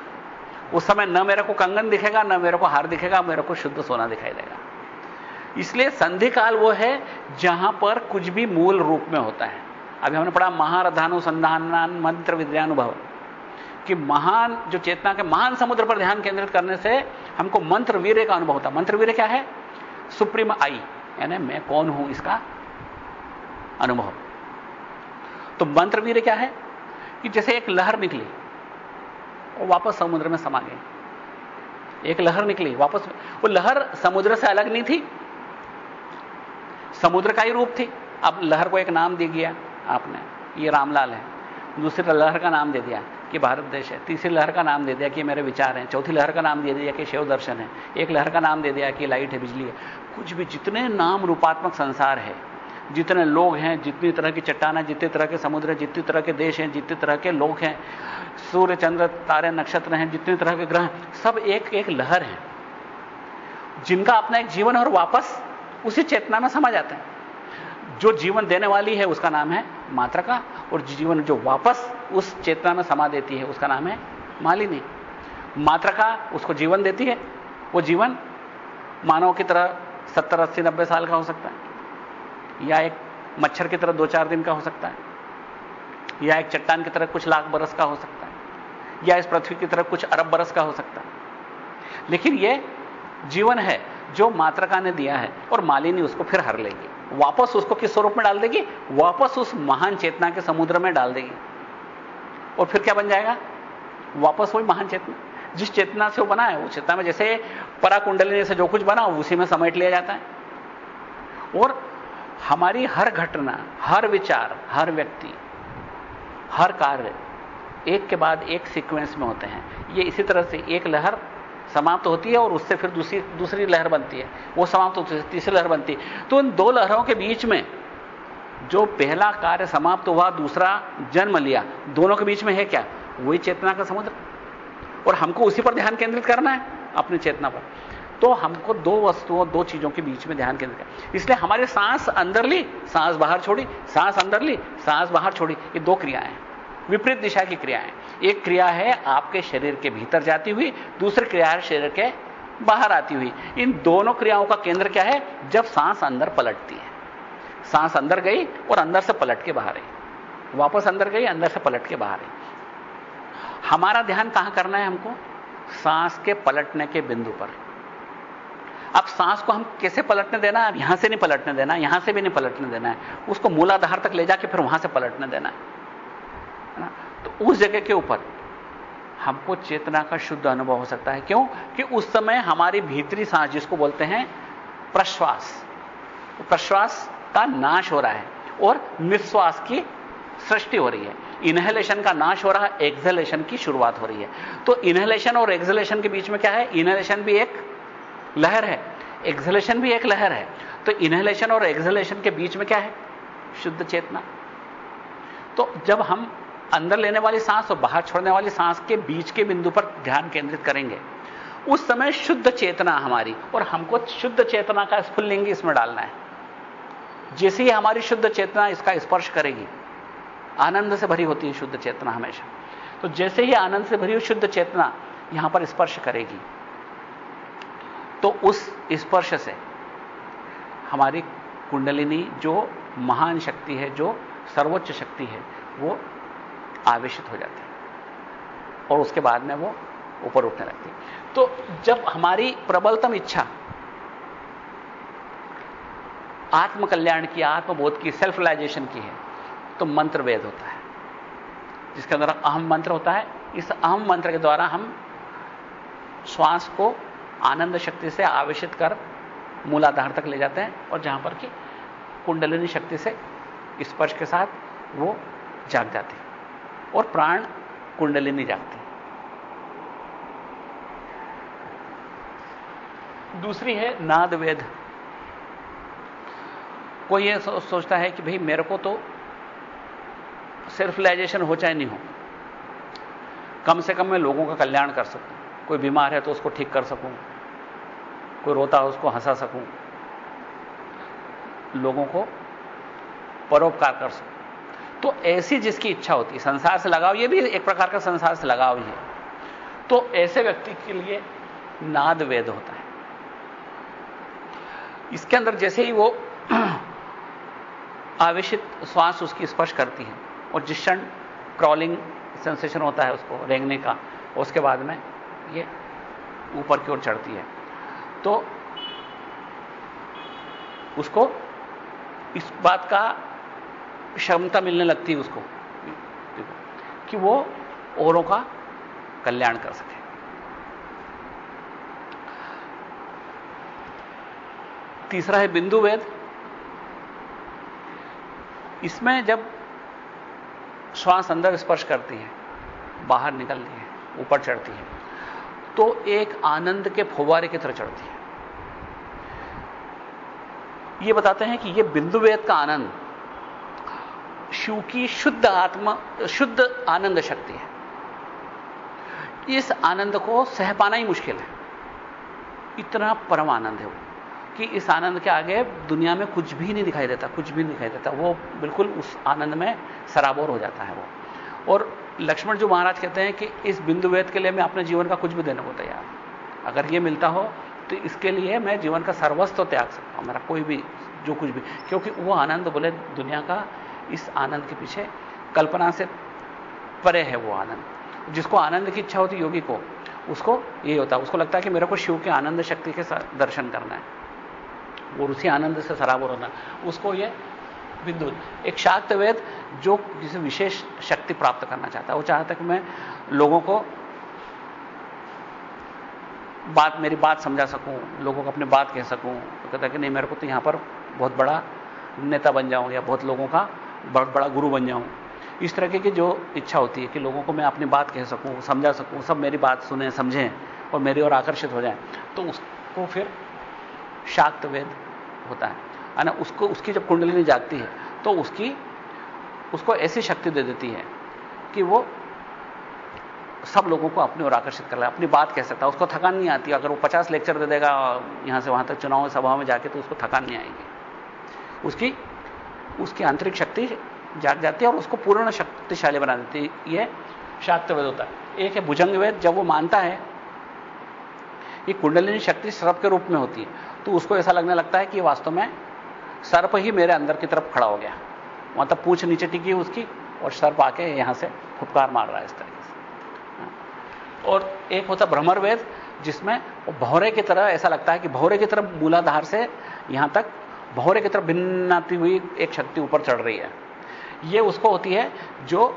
उस समय न मेरे को कंगन दिखेगा, न मेरे को हार दिखेगा, मेरे को शुद्ध सोना दिखाई देगा। इसलिए संधि काल वो है जहाँ पर कुछ भी मूल रूप में होता है। अभी हमने पढ़ा महारधानुसंधान मंत्र विद्यानुभव। कि महान, जो चेतना के महान समुद्र पर ध्यान केंद्रित करने से हमको मंत्र वीर का अनुभव होता मंत्र वीर क्या है? Supreme I. यानी मैं कौन हूँ इसका अनुभव। तो मंत्र वीर क्या है? कि जैसे एक लहर निकली और वापस समुद्र में समा गई एक लहर निकली, वापस। वो लहर समुद्र से अलग नहीं थी। समुद्र का ही रूप थी। अब लहर को एक नाम दे दिया आपने। ये रामलाल है। दूसरी लहर का नाम दे दिया कि भारत देश है। तीसरी लहर का नाम दे दिया कि मेरे विचार हैं। चौथी लहर का नाम दे दिया कि शिव दर्शन है। एक लहर का नाम दे दिया कि लाइट है, बिजली है। कुछ भी, जितने नाम रूपात्मक संसार है जितने लोग हैं, जितनी तरह की चट्टान है, जितने तरह के समुद्र हैं, जितनी तरह के देश हैं, जितने तरह के लोग हैं, सूर्य, चंद्र, तारे, नक्षत्र हैं, जितने तरह के ग्रह सब एक एक लहर है। जिनका अपना एक जीवन और वापस उसी चेतना में समा जाते हैं। जो जीवन देने वाली है, उसका नाम है मात्रा का, और जीवन जो वापस उस चेतना में समा देती है, उसका नाम है मालिनी। मात्रा का उसको जीवन देती है। वो जीवन मानव की तरह सत्तर, अस्सी, नब्बे साल का हो सकता है। या एक मच्छर की तरह दो चार दिन का हो सकता है, या एक चट्टान की तरह कुछ लाख बरस का हो सकता है, या इस पृथ्वी की तरह कुछ अरब बरस का हो सकता है। लेकिन यह जीवन है जो मात्रका ने दिया है और मालिनी उसको फिर हर लेगी। वापस उसको किस स्वरूप में डाल देगी? वापस उस महान चेतना के समुद्र में डाल देगी। और फिर क्या बन जाएगा? वापस वही महान चेतना। जिस चेतना से वो बना है, वो चेतना में जैसे पराकुंडलिनी से जो कुछ बना, उसी में समेट लिया जाता है। और हमारी हर घटना, हर विचार, हर व्यक्ति, हर कार्य एक के बाद एक सीक्वेंस में होते हैं। ये इसी तरह से एक लहर समाप्त होती है और उससे फिर दूसरी दूसरी लहर बनती है। वो समाप्त होती है, तीसरी लहर बनती है। तो इन दो लहरों के बीच में जो पहला कार्य समाप्त हुआ, दूसरा जन्म लिया, दोनों के बीच में है क्या? वही चेतना का समुद्र। और हमको उसी पर ध्यान केंद्रित करना है, अपनी चेतना पर। तो हमको दो वस्तुओं, दो चीज़ों के बीच में ध्यान केंद्रित इसलिए हमारी सांस अंदर ली, सांस बाहर छोड़ी, सांस अंदर ली, सांस बाहर छोड़ी, ये दो क्रियाएँ हैं। विपरीत दिशा की क्रियाएँ। एक क्रिया है आपके शरीर के भीतर जाती हुई, दूसरी क्रिया है शरीर के बाहर आती हुई। इन दोनों क्रियाओं का केंद्र क्या है? जब सांस अंदर पलटती है। सांस अंदर गई और अंदर से पलट के बाहर आई। वापस अंदर गई, अंदर से पलट के बाहर आई। हमारा ध्यान कहाँ करना है हमको? सांस के पलटने के बिंदु पर। अब सांस को हम कैसे पलटने देना है? अब यहाँ से नहीं पलटने देना यहाँ से भी नहीं पलटने देना है। उसको मूलाधार तक ले जाके फिर वहाँ से पलटने देना है। ना? तो उस जगह के ऊपर हमको चेतना का शुद्ध अनुभव हो सकता है। क्यों? कि उस समय हमारी भीतरी सांस, जिसको बोलते हैं प्रश्वास प्रश्वास का नाश हो रहा है और निश्वास की सृष्टि हो रही है। इनहेलेशन का नाश हो रहा है, एक्सलेशन की शुरुआत हो रही है। तो इनहेलेशन और एक्सलेशन के बीच में क्या है? इनहेलेशन भी एक लहर है एक्सलेशन भी एक लहर है। तो इनहेलेशन और एक्सलेशन के बीच में क्या है? शुद्ध चेतना। तो जब हम अंदर लेने वाली सांस और बाहर छोड़ने वाली सांस के बीच के बिंदु पर ध्यान केंद्रित करेंगे, उस समय शुद्ध चेतना हमारी, और हमको शुद्ध चेतना का स्फुल्लिंग इसमें डालना है। जैसे ही हमारी शुद्ध चेतना इसका स्पर्श करेगी, आनंद से भरी होती है शुद्ध चेतना हमेशा। तो जैसे ही आनंद से भरी हुई शुद्ध चेतना यहाँ पर स्पर्श करेगी तो उस स्पर्श से हमारी कुंडलिनी जो महान शक्ति है, जो सर्वोच्च शक्ति है, वो आवेशित हो जाती है और उसके बाद में वो ऊपर उठने लगती है। तो जब हमारी प्रबलतम इच्छा, आत्मकल्याण की, आत्मबोध की सेल्फ रिलाइजेशन की है तो मंत्र वेद होता है। जिसके अंदर अहम मंत्र होता है, इस अहम मंत्र के द्वारा हम श्वास को आनंद शक्ति से आवेशित कर मूलाधार तक ले जाते हैं और जहाँ पर कि कुंडलिनी शक्ति से स्पर्श के साथ वो जाग जाती और प्राण कुंडलिनी जागती दूसरी है नाद वेद कोई ये सो, सोचता है कि भाई मेरे को तो सेल्फ रिलाइजेशन हो चाहे नहीं हो कम से कम मैं लोगों का कल्याण कर सकूँ। कोई बीमार है तो उसको ठीक कर सकूँ। कोई रोता है उसको हंसा सकूँ। लोगों को परोपकार कर सकूँ। तो ऐसी जिसकी इच्छा होती है, संसार से लगाव, ये भी एक प्रकार का संसार से लगाव ही है। तो ऐसे व्यक्ति के लिए नाद वेद होता है। इसके अंदर जैसे ही वो आवेशित श्वास उसकी स्पर्श करती है, और जिस क्षण क्रॉलिंग सेंसेशन होता है उसको रेंगने का, उसके बाद में ये ऊपर की ओर चढ़ती है। तो उसको इस बात का क्षमता मिलने लगती है उसको कि वो औरों का कल्याण कर सके। तीसरा है बिंदु वेद। इसमें जब श्वास अंदर स्पर्श करती है, बाहर निकलती है, ऊपर चढ़ती है तो एक आनंद के फुवारे की तरह चढ़ती है। ये बताते हैं कि ये बिंदु वेद का आनंद, शिव की शुद्ध आत्मा, शुद्ध आनंद शक्ति है। इस आनंद को सह पाना ही मुश्किल है। इतना परम आनंद है वो, कि इस आनंद के आगे दुनिया में कुछ भी नहीं दिखाई देता, कुछ भी नहीं दिखाई देता। वो बिल्कुल उस आनंद में सराबोर हो जाता है वो। और लक्ष्मण जो महाराज कहते हैं कि इस बिंदु वेद के लिए मैं अपने जीवन का कुछ भी देने को तैयार अगर ये मिलता हो तो इसके लिए मैं जीवन का सर्वस्व त्याग सकता हूँ, मेरा कोई भी, जो कुछ भी। क्योंकि वो आनंद बोले, दुनिया का इस आनंद के पीछे कल्पना से परे है वो आनंद। जिसको आनंद की इच्छा होती योगी को, उसको ये होता है। उसको लगता है कि मेरे को शिव के आनंद शक्ति के दर्शन करना है। और उसी आनंद से सराबोर होना उसको ये बिंदु एक शाक्त वेद जो किसी विशेष शक्ति प्राप्त करना चाहता है। वो चाहता है कि मैं लोगों को बात, मेरी बात समझा सकूँ, लोगों को अपनी बात कह सकूँ। तो कहता है कि नहीं, मेरे को तो यहाँ पर बहुत बड़ा नेता बन जाऊँ या बहुत लोगों का बहुत बड़ा गुरु बन जाऊँ। इस तरह की जो इच्छा होती है कि लोगों को मैं अपनी बात कह सकूँ, समझा सकूँ, सब मेरी बात सुने, समझें और मेरी ओर आकर्षित हो जाए। तो उसको फिर शाक्त वेद होता है। ना उसको, उसकी जब कुंडली जागती है तो उसकी, उसको ऐसी शक्ति दे देती है कि वो सब लोगों को अपनी ओर आकर्षित कर ले, अपनी बात कह सकता है। उसको थकान नहीं आती। अगर वो पचास लेक्चर दे देगा, यहाँ से वहाँ तक चुनाव सभा में जाके तो उसको थकान नहीं आएगी। उसकी उसकी आंतरिक शक्ति जाग जाती है और उसको पूर्ण शक्तिशाली बना देती है। यह शाक्तवेद होता है। एक है भुजंग वेद, जब वो मानता है कि कुंडलिनी शक्ति सर्प के रूप में होती है तो उसको ऐसा लगने लगता है कि वास्तव में सर्प ही मेरे अंदर की तरफ़ खड़ा हो गया। मतलब पूछ नीचे टिकी उसकी और सर्प आके यहाँ से फुपकार मार रहा है इस तरीके से। और एक होता भ्रमर वेद जिसमें भौरे की तरह ऐसा लगता है कि भौरे की तरफ़ मूलाधार से यहाँ तक भौरे की तरफ़ भिन्नाती हुई एक शक्ति ऊपर चढ़ रही है। यह उसको होती है जो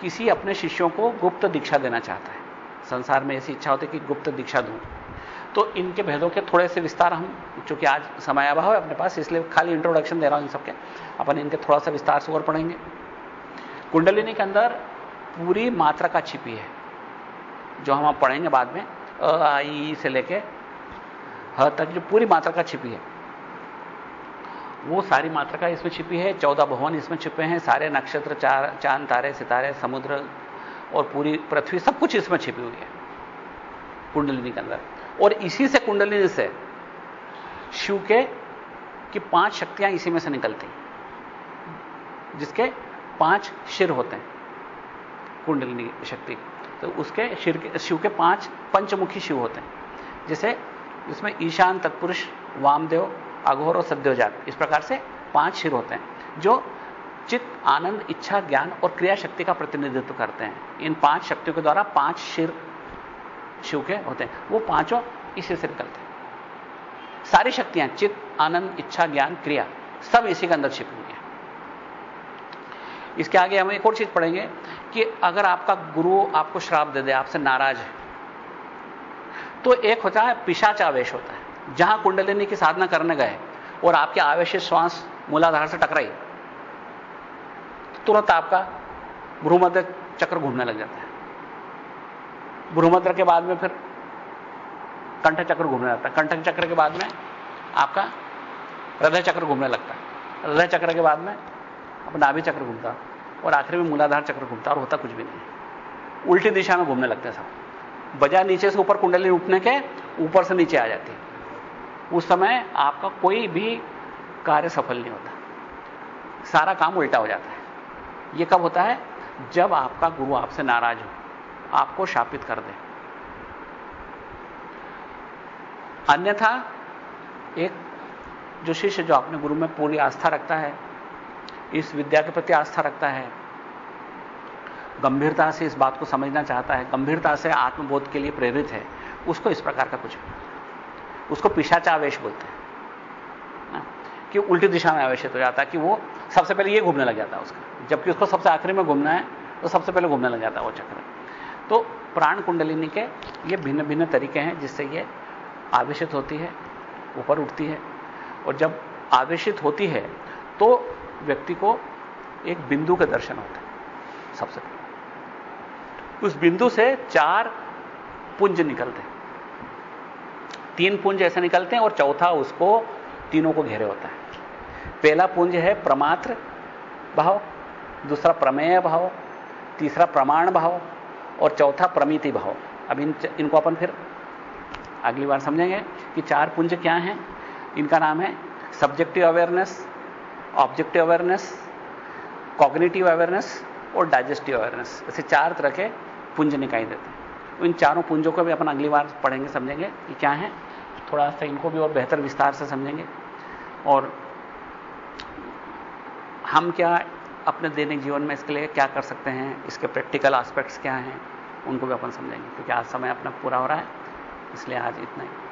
किसी अपने शिष्यों को गुप्त दीक्षा देना चाहता है। संसार में ऐसी इच्छा होती है कि गुप्त दीक्षा दूँ। तो इनके भेदों के थोड़े से विस्तार हम, चूँकि आज समय अभाव है अपने पास, इसलिए खाली इंट्रोडक्शन दे रहा हूँ इन सबके। अपन इनके थोड़ा सा विस्तार से और पढ़ेंगे। कुंडलिनी के अंदर पूरी मात्रा का छिपी है, जो हम आप पढ़ेंगे बाद में, अ, आई से लेके ह तक, जो पूरी मात्रा का छिपी है। वो सारी मात्रा का इसमें छिपी है, चौदह भवन इसमें छिपे हैं, सारे नक्षत्र, चार, चाँद, तारे, सितारे, समुद्र और पूरी पृथ्वी, सब कुछ इसमें छिपी हुई है, कुंडलिनी के अंदर। और इसी से कुंडलिनी से शिव के की पाँच शक्तियाँ इसी में से निकलती जिसके पाँच शिर होते हैं, कुंडलिनी शक्ति। तो उसके शिर के, शिव के पाँच पंचमुखी शिव होते हैं, जैसे जिसमें ईशान, तत्पुरुष, वामदेव, अघोर और सद्योजात, इस प्रकार से पाँच शिर होते हैं, जो चित्त, आनंद, इच्छा, ज्ञान और क्रिया शक्ति का प्रतिनिधित्व करते हैं। इन पाँच शक्तियों के द्वारा पाँच शिर शिव के होते हैं। वो पाँचों इसी से निकलते हैं। सारी शक्तियाँ, चित्त, आनंद, इच्छा, ज्ञान, क्रिया, सब इसी के अंदर छिपी हुई है। इसके आगे हम एक और चीज़ पढ़ेंगे कि अगर आपका गुरु आपको श्राप दे दे, आपसे नाराज़ है तो एक होता है पिशाच आवेश होता है। जहाँ कुंडलिनी की साधना करने गए और आपके आवेश श्वास मूलाधार से टकराई, तुरंत आपका भ्रूमध्य चक्र घूमने लग जाता है। भ्रूमध्य के बाद में फिर कंठ चक्र घूमने लगता है। कंठ चक्र के बाद में आपका हृदय चक्र घूमने लगता है। हृदय चक्र के बाद में अब नाभि चक्र घूमता और आखिर में मूलाधार चक्र घूमता और होता कुछ भी नहीं उल्टी दिशा में घूमने लगते हैं सब। बजाय नीचे से ऊपर कुंडली उठने के ऊपर से नीचे आ जाती है। उस समय आपका कोई भी कार्य सफल नहीं होता। सारा काम उल्टा हो जाता है। यह कब होता है? जब आपका गुरु आपसे नाराज़ हो। आपको शापित कर दे। अन्यथा एक जो शिष्य जो अपने गुरु में पूरी आस्था रखता है, इस विद्या के प्रति आस्था रखता है, गंभीरता से इस बात को समझना चाहता है, गंभीरता से आत्मबोध के लिए प्रेरित है, उसको इस प्रकार का कुछ उसको पिशाचावेश बोलते हैं, कि उल्टी दिशा में आवेशित हो जाता है, कि वो सबसे पहले ये घूमने लग जाता है उसका। जबकि उसको सबसे आखिरी में घूमना है तो सबसे पहले घूमने लग जाता है वो चक्र। तो प्राण कुंडलिनी के ये भिन्न भिन्न तरीके हैं जिससे ये आवेशित होती है, ऊपर उठती है। और जब आवेशित होती है तो व्यक्ति को एक बिंदु के दर्शन होते हैं, सबसे पहले। उस बिंदु से चार पुंज निकलते हैं। तीन पुंज ऐसे निकलते हैं और चौथा उसको तीनों को घेरे होता है। पहला पुंज है प्रमात्र भाव, दूसरा प्रमेय भाव, तीसरा प्रमाण भाव और चौथा प्रमिति भाव। अब इन इनको अपन फिर अगली बार समझेंगे कि चार पुंज क्या हैं। इनका नाम है subjective awareness objective awareness cognitive awareness और डाइजेस्टिव अवेयरनेस ऐसे चार तरह के पुंज निकाई देते हैं। इन चारों पुंजों को भी अपन अगली बार पढ़ेंगे, समझेंगे कि क्या है। थोड़ा सा इनको भी और बेहतर विस्तार से समझेंगे। और हम क्या अपने दैनिक जीवन में इसके लिए क्या कर सकते हैं, इसके प्रैक्टिकल एस्पेक्ट्स क्या हैं, उनको भी अपन समझेंगे। क्योंकि आज समय अपना पूरा हो रहा है, इसलिए आज इतना ही।